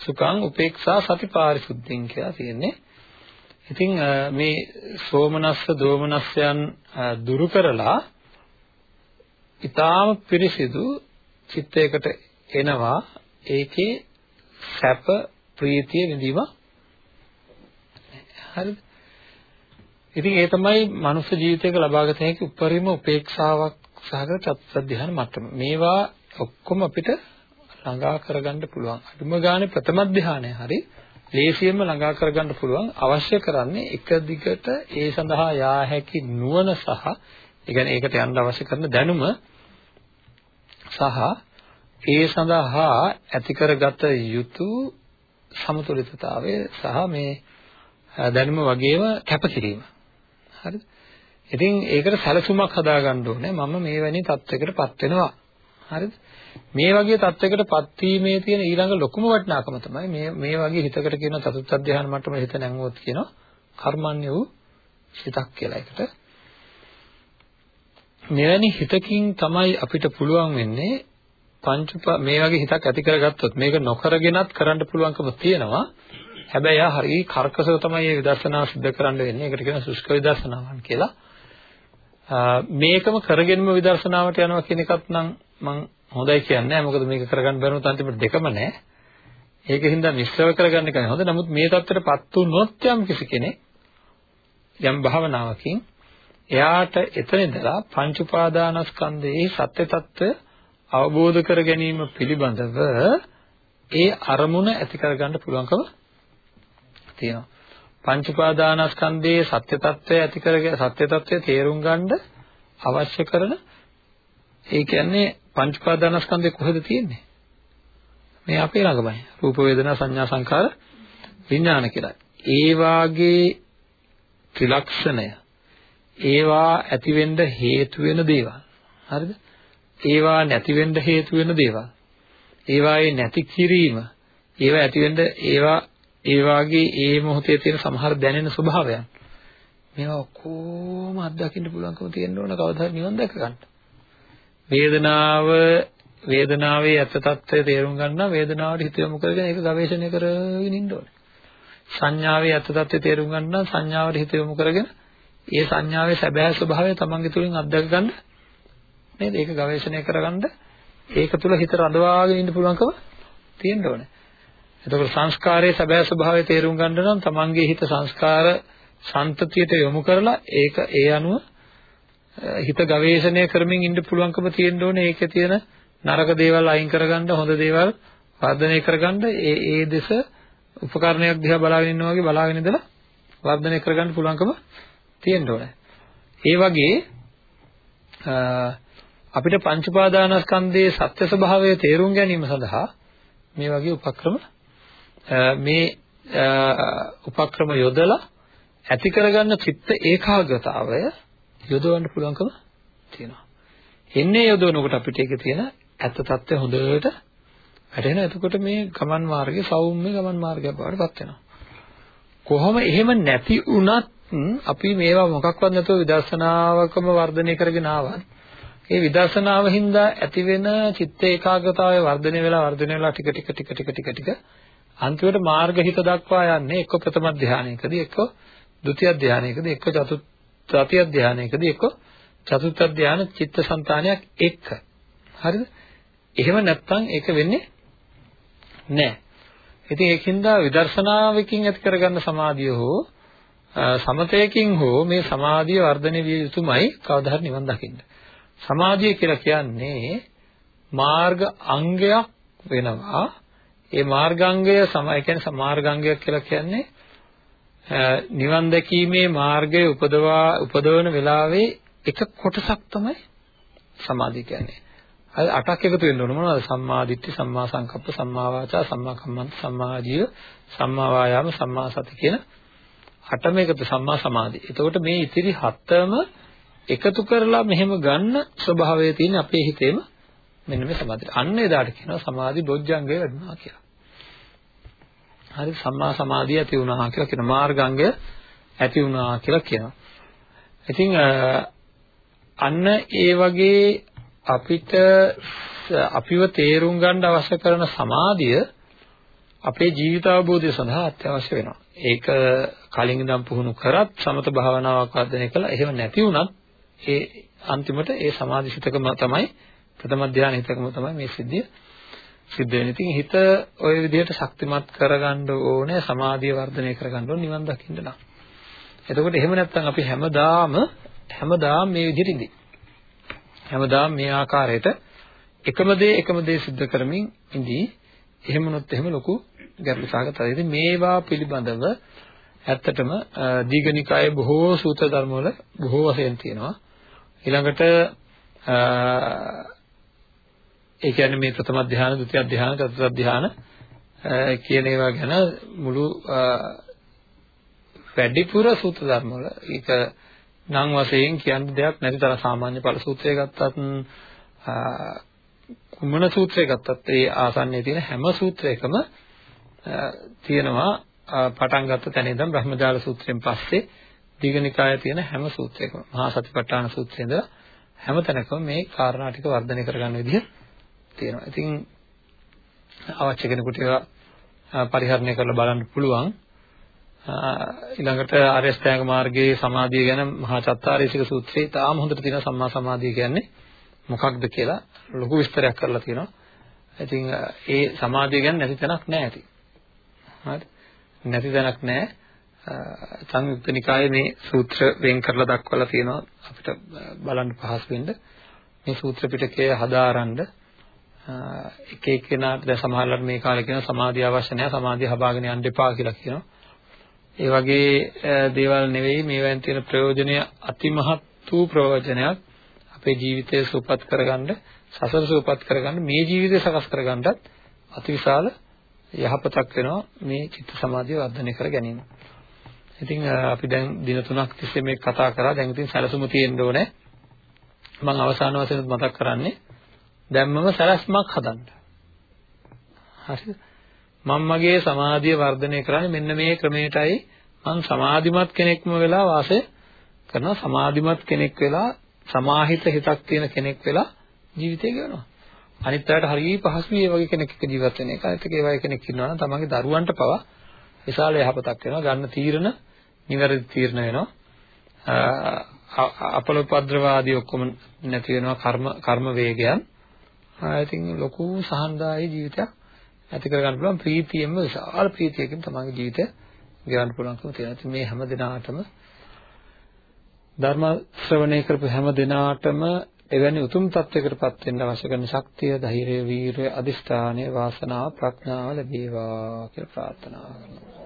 සුඛං උපේක්ෂා සතිපාරිසුද්ධින් කියලා තියෙන්නේ. ඉතින් මේ සෝමනස්ස දෝමනස්යන් දුරු කරලා ඊටාම පිරිසිදු චිත්තයකට එනවා. ඒකේ සැප ප්‍රීතිය විඳීම. හරිද? ඉතින් ඒ තමයි මනුෂ්‍ය ජීවිතයක ලබාගත හැකි උපරිම උපේක්ෂාවක් සහගත චතුත් ධ්‍යාන මට්ටම. මේවා ඔක්කොම අපිට ළඟා කරගන්න පුළුවන්. අදුම ගානේ ප්‍රථම ධ්‍යානය හරි ලේසියෙන්ම ළඟා කරගන්න පුළුවන්. අවශ්‍ය කරන්නේ එක දිගට ඒ සඳහා යා හැකි නුවණ සහ ඒ කියන්නේ ඒකට යන්න අවශ්‍ය කරන දැනුම සහ ඒ සඳහා ඇති කරගත යුතු සමතුලිතතාවය සහ මේ දැනුම වගේම කැපකිරීම. හරිද? ඉතින් ඒකට සැලසුමක් හදාගන්න ඕනේ. මම මේ වැනි තත්යකටපත් වෙනවා. හරිද? මේ වගේ තත්යකටපත් වීමේ තියෙන ඊළඟ ලොකුම වටිනාකම තමයි මේ මේ වගේ හිතකට කියන චතුත් අධ්‍යාන මට්ටම හිත නැංගුවොත් කියනවා කර්මන්නේ වූ හිතක් කියලා එකට. මෙවැනි හිතකින් තමයි අපිට පුළුවන් වෙන්නේ පංච මේ වගේ හිතක් ඇති කරගත්තොත් මේක නොකරගෙනත් කරන්න පුළුවන්කම තියෙනවා. හැබැයි යා හරිය කර්කසව තමයි මේ විදර්ශනාව සිද්ධ කරන්න වෙන්නේ. ඒකට කියන සුෂ්ක විදර්ශනාවන් කියලා. මේකම කරගෙනම විදර්ශනාවට යනවා කියන එකත් නම් මම හොඳයි කියන්නේ නැහැ. මොකද මේක කරගන්න බැරි වුණත් අන්තිමට දෙකම නැහැ. ඒකින් දා මිශ්‍රව කරගන්න එකයි හොඳ. නමුත් මේ தත්තරපත් වුණොත් යම් කිසි කෙනෙක් යම් භාවනාවකින් එයාට එතන ඉඳලා පංච උපාදානස්කන්ධයේ සත්‍ය తত্ত্বය අවබෝධ කර ගැනීම පිළිබඳව ඒ අරමුණ ඇති කරගන්න පුළුවන්කම තියෙනවා. පංච උපාදානස්කන්ධයේ සත්‍ය తත්වය ඇති කරගෙන සත්‍ය తත්වය තේරුම් ගන්න අවශ්‍ය කරන ඒ කියන්නේ පංච උපාදානස්කන්ධය කොහෙද තියෙන්නේ? මේ අපේ ළඟමයි. රූප වේදනා සංඥා සංකාර විඥාන කියලා. ඒ වාගේ ත්‍රිලක්ෂණය ඒවා ඇති වෙන්න හේතු වෙන දේවල්. හරිද? ඒවා නැති වෙන්න හේතු වෙන දේවල්. ඒවායේ නැති කිරීම ඒවා ඇති වෙන්න ඒවා ඒ වාගේ ඒ මොහොතේ තියෙන සමහර දැනෙන ස්වභාවයන් මේවා ඔක්කොම අත්දකින්න පුළුවන්කම තියෙන්න ඕන කවදා නිවන් දැක ගන්න. වේදනාව වේදනාවේ ඇත්ත తত্ত্বය තේරුම් ගන්න වේදනාවට හිත යොමු කරගෙන ඒක ගවේෂණය කරගෙන ඉන්න ඕනේ. සංඥාවේ ඇත්ත తত্ত্বය තේරුම් ගන්න සංඥාවට හිත යොමු කරගෙන ඒ සංඥාවේ සැබෑ ස්වභාවය තමන්ගේ තුලින් අත්දැක ගන්න නේද? ඒක ගවේෂණය කරගන්න ඒක තුල හිත රඳවාගෙන ඉන්න පුළුවන්කම තියෙන්න ඕනේ. එතකොට සංස්කාරයේ සැබෑ ස්වභාවය තේරුම් ගන්න නම් තමන්ගේ හිත සංස්කාර සන්තතියට යොමු කරලා ඒක ඒ අනුව හිත ගවේෂණය කරමින් ඉන්න පුළුවන්කම තියෙන්න ඕනේ ඒකේ තියෙන නරක දේවල් අයින් කරගන්න හොඳ දේවල් වර්ධනය කරගන්න ඒ ඒ දෙස උපකරණයක් දිහා බලාගෙන ඉන්නවා වගේ බලාගෙන ඉඳලා වර්ධනය කරගන්න පුළුවන්කම තියෙන්න ඕනේ. ඒ වගේ අපිට පංච උපාදානස්කන්ධයේ සත්‍ය ස්වභාවය තේරුම් ගැනීම සඳහා මේ වගේ උපක්‍රම මේ උපක්‍රම යොදලා ඇති කරගන්න චිත්ත ඒකාග්‍රතාවය යොදවන්න පුළුවන්කම තියෙනවා. එන්නේ යොදවනකොට අපිට ඒකේ තියෙන ඇත්ත తත්ත්වය හොඳට වැටෙනවා. එතකොට මේ ගමන් මාර්ගයේ සෞම්‍ය ගමන් මාර්ගයක් බවට පත් වෙනවා. කොහොම එහෙම නැති වුණත් අපි මේවා මොකක්වත් නැතුව විදර්ශනාවකම වර්ධනය කරගෙන ආවත් ඒ විදර්ශනාව හින්දා ඇති වෙන චිත්ත ඒකාග්‍රතාවය වර්ධනය වෙලා වර්ධනය වෙලා ටික ටික ටික ටික ටික ටික අන්තිමට මාර්ග හිත දක්වා යන්නේ එක්ක ප්‍රථම ධානයකදී එක්ක ဒုတိ ය ධානයකදී එක්ක චතුත් තෘතිය ධානයකදී එක්ක චතුර්ථ ධාන චිත්තසංතානයක් එක්ක. හරිද? එහෙම නැත්නම් ඒක වෙන්නේ නැහැ. ඉතින් ඒකින්ද විදර්ශනාවකින් ඇති කරගන්න සමාධිය හෝ සමතයකින් හෝ මේ සමාධිය වර්ධනය විය යුතුමයි කවදා හරි නිවන් දකින්න. සමාධිය කියලා කියන්නේ මාර්ග අංගයක් වෙනවා. ඒ මාර්ගාංගය සමයි කියන්නේ මාර්ගාංගයක් කියලා කියන්නේ නිවන් දැකීමේ මාර්ගය උපදවා උපදවන වෙලාවේ එක කොටසක් තමයි සමාධිය කියන්නේ. හරි අටක් එකතු වෙන්න ඕන මොනවද? සම්මා දිට්ඨි, සම්මා සංකප්ප, සම්මා වාචා, සම්මා කම්මන්ත, සම්මා ජීව, සම්මා වායාම, සම්මා සති කියන අටම එකතු සම්මා සමාධි. එතකොට මේ ඉතිරි හතම එකතු කරලා මෙහෙම ගන්න ස්වභාවය තියෙන අපේ හිතේම මෙන්න මේ සමාධිය. අන්න එදාට කියනවා සමාධි බොජ්ජංගය වැඩුණා කියලා. හරි සම්මා සමාධිය ඇති වුණා කියලා කියන මාර්ගාංගය ඇති වුණා කියලා කියනවා. ඉතින් අන්න ඒ වගේ අපිට අපිව තේරුම් ගන්න අවශ්‍ය කරන සමාධිය අපේ ජීවිත අවබෝධය සඳහා අත්‍යවශ්‍ය වෙනවා. ඒක කලින් ඉඳන් පුහුණු කරත් සමත භාවනාවක් වර්ධනය කළා. එහෙම නැති වුණත් ඒ අන්තිමට ඒ සමාධි සිතකම තමයි ප්‍රථම ධානය හිතකම තමයි මේ සිද්ධිය සිද්ධ වෙන්නේ. ඉතින් හිත ওই විදිහට ශක්තිමත් කරගන්න ඕනේ සමාධිය වර්ධනය කරගන්න ඕනේ නිවන් දකින්න නම්. එතකොට එහෙම නැත්නම් අපි හැමදාම හැමදාම මේ විදිහට ඉඳි. හැමදාම මේ ආකාරයට එකම දේ එකම දේ සිද්ධ කරමින් ඉඳි. එහෙම වුණොත් එහෙම ලොකු ගැටලු සාගතයි. ඉතින් මේවා පිළිබඳව ඇත්තටම දීඝනිකායේ බොහෝ සූත්‍ර ධර්ම වල බොහෝ වශයෙන් තියෙනවා. ඊළඟට ඒ කියන්නේ මේ ප්‍රථම ධ්‍යාන, ဒုတိ ය ධ්‍යාන, චතුර්ථ ධ්‍යාන කියන ඒවා ගැන මුළු වැඩිපුර සූත්‍ර ධර්ම වල ඒක නම් වශයෙන් කියන්න දෙයක් නැති තරම් සාමාන්‍ය ඵල සූත්‍රය ගත්තත් කුමන සූත්‍රය ගත්තත් ඒ ආසන්නයේ තියෙන හැම සූත්‍රයකම තියෙනවා පටන් ගත්ත තැන ඉඳන් බ්‍රහ්මජාල සූත්‍රයෙන් පස්සේ දීඝනිකායේ තියෙන හැම සූත්‍රයකම මහා සතිපට්ඨාන සූත්‍රයේද හැම තැනකම මේ කාරණා ටික වර්ධනය කරගන්න විදිහ තියෙනවා. ඉතින් අවශ්‍ය කෙනෙකුට ඒවා පරිහරණය කරලා බලන්න පුළුවන්. ඊළඟට ආර්ය ශ්‍රැංග මාර්ගයේ සමාධිය ගැන මහා චත්තාරීසික සූත්‍රයේ තාම හොඳට තියෙන සම්මා සමාධිය කියන්නේ මොකක්ද කියලා ලොකු විස්තරයක් කරලා තියෙනවා. ඉතින් ඒ සමාධිය ගැන නැති තැනක් නැහැ ඇති. හරි. නැති තැනක් නැහැ. සංයුක්ත නිකායේ මේ සූත්‍ර වෙන් කරලා දක්වලා තියෙනවා අපිට බලන්න පහසු වෙන්න. මේ සූත්‍ර පිටකය හදාරන්න එක එක්කෙනාට දැන් සමහරවල් මේ කාලේ කියන සමාධිය අවශ්‍ය නැහැ සමාධිය හබාගෙන යන්න එපා කියලා කියනවා. ඒ වගේ දේවල් නෙවෙයි මේවෙන් තියෙන ප්‍රයෝජනය අතිමහත් වූ ප්‍රයෝජනයක් අපේ ජීවිතය සුවපත් කරගන්න සසර සුවපත් කරගන්න මේ ජීවිතය සකස් කරගන්නත් අතිවිශාල යහපතක් වෙනවා මේ චිත්ත සමාධිය වර්ධනය කර ගැනීම. ඉතින් අපි දැන් දින තුනක් තිස්සේ මේක කතා කරා. දැන් ඉතින් සැලසුම තියෙන්න ඕනේ. මම අවසාන වශයෙන් මතක් කරන්නේ දැම්මම සැලැස්මක් හදන්න. හරිද? මම මගේ සමාධිය වර්ධනය කරන්නේ මෙන්න මේ ක්‍රමයටයි මම සමාධිමත් කෙනෙක්ම වෙලා වාසය කරනවා සමාධිමත් කෙනෙක් වෙලා සමාහිත හිතක් තියෙන කෙනෙක් වෙලා ජීවිතය ගෙවනවා. අනිත් අයට හරිය පහසුයි මේ වගේ කෙනෙක් එක්ක ජීවත් වෙන එක. අනිත් එක ඒ වගේ කෙනෙක් ඉන්නවා නම් තමන්ගේ දරුවන්ට පවා විශාල යහපතක් වෙනවා. ගන්න තීරණ නිවැරදි තීරණ වෙනවා. අපලෝපද්‍රවාදී ඔක්කොම නැති වෙනවා කර්ම කර්ම වේගයන්. ඉතින් ලොකු සහනදායී ජීවිතයක් ඇති කරගන්න පුළුවන් ප්‍රීතියෙන්ම විශාල ප්‍රීතියකින් තමන්ගේ ජීවිතය ගෙවන්න පුළුවන්කම තියෙනවා. ඉතින් මේ හැම දිනාටම ධර්ම ශ්‍රවණය කරපු හැම දිනාටම එවැනි උතුම් තත්වයකටපත් වෙන්න අවශ්‍ය කරන ශක්තිය, ධෛර්යය, වීරිය, අදිෂ්ඨානය, වාසනාව, ප්‍රඥාව ලැබේවා කියලා ප්‍රාර්ථනා කරනවා.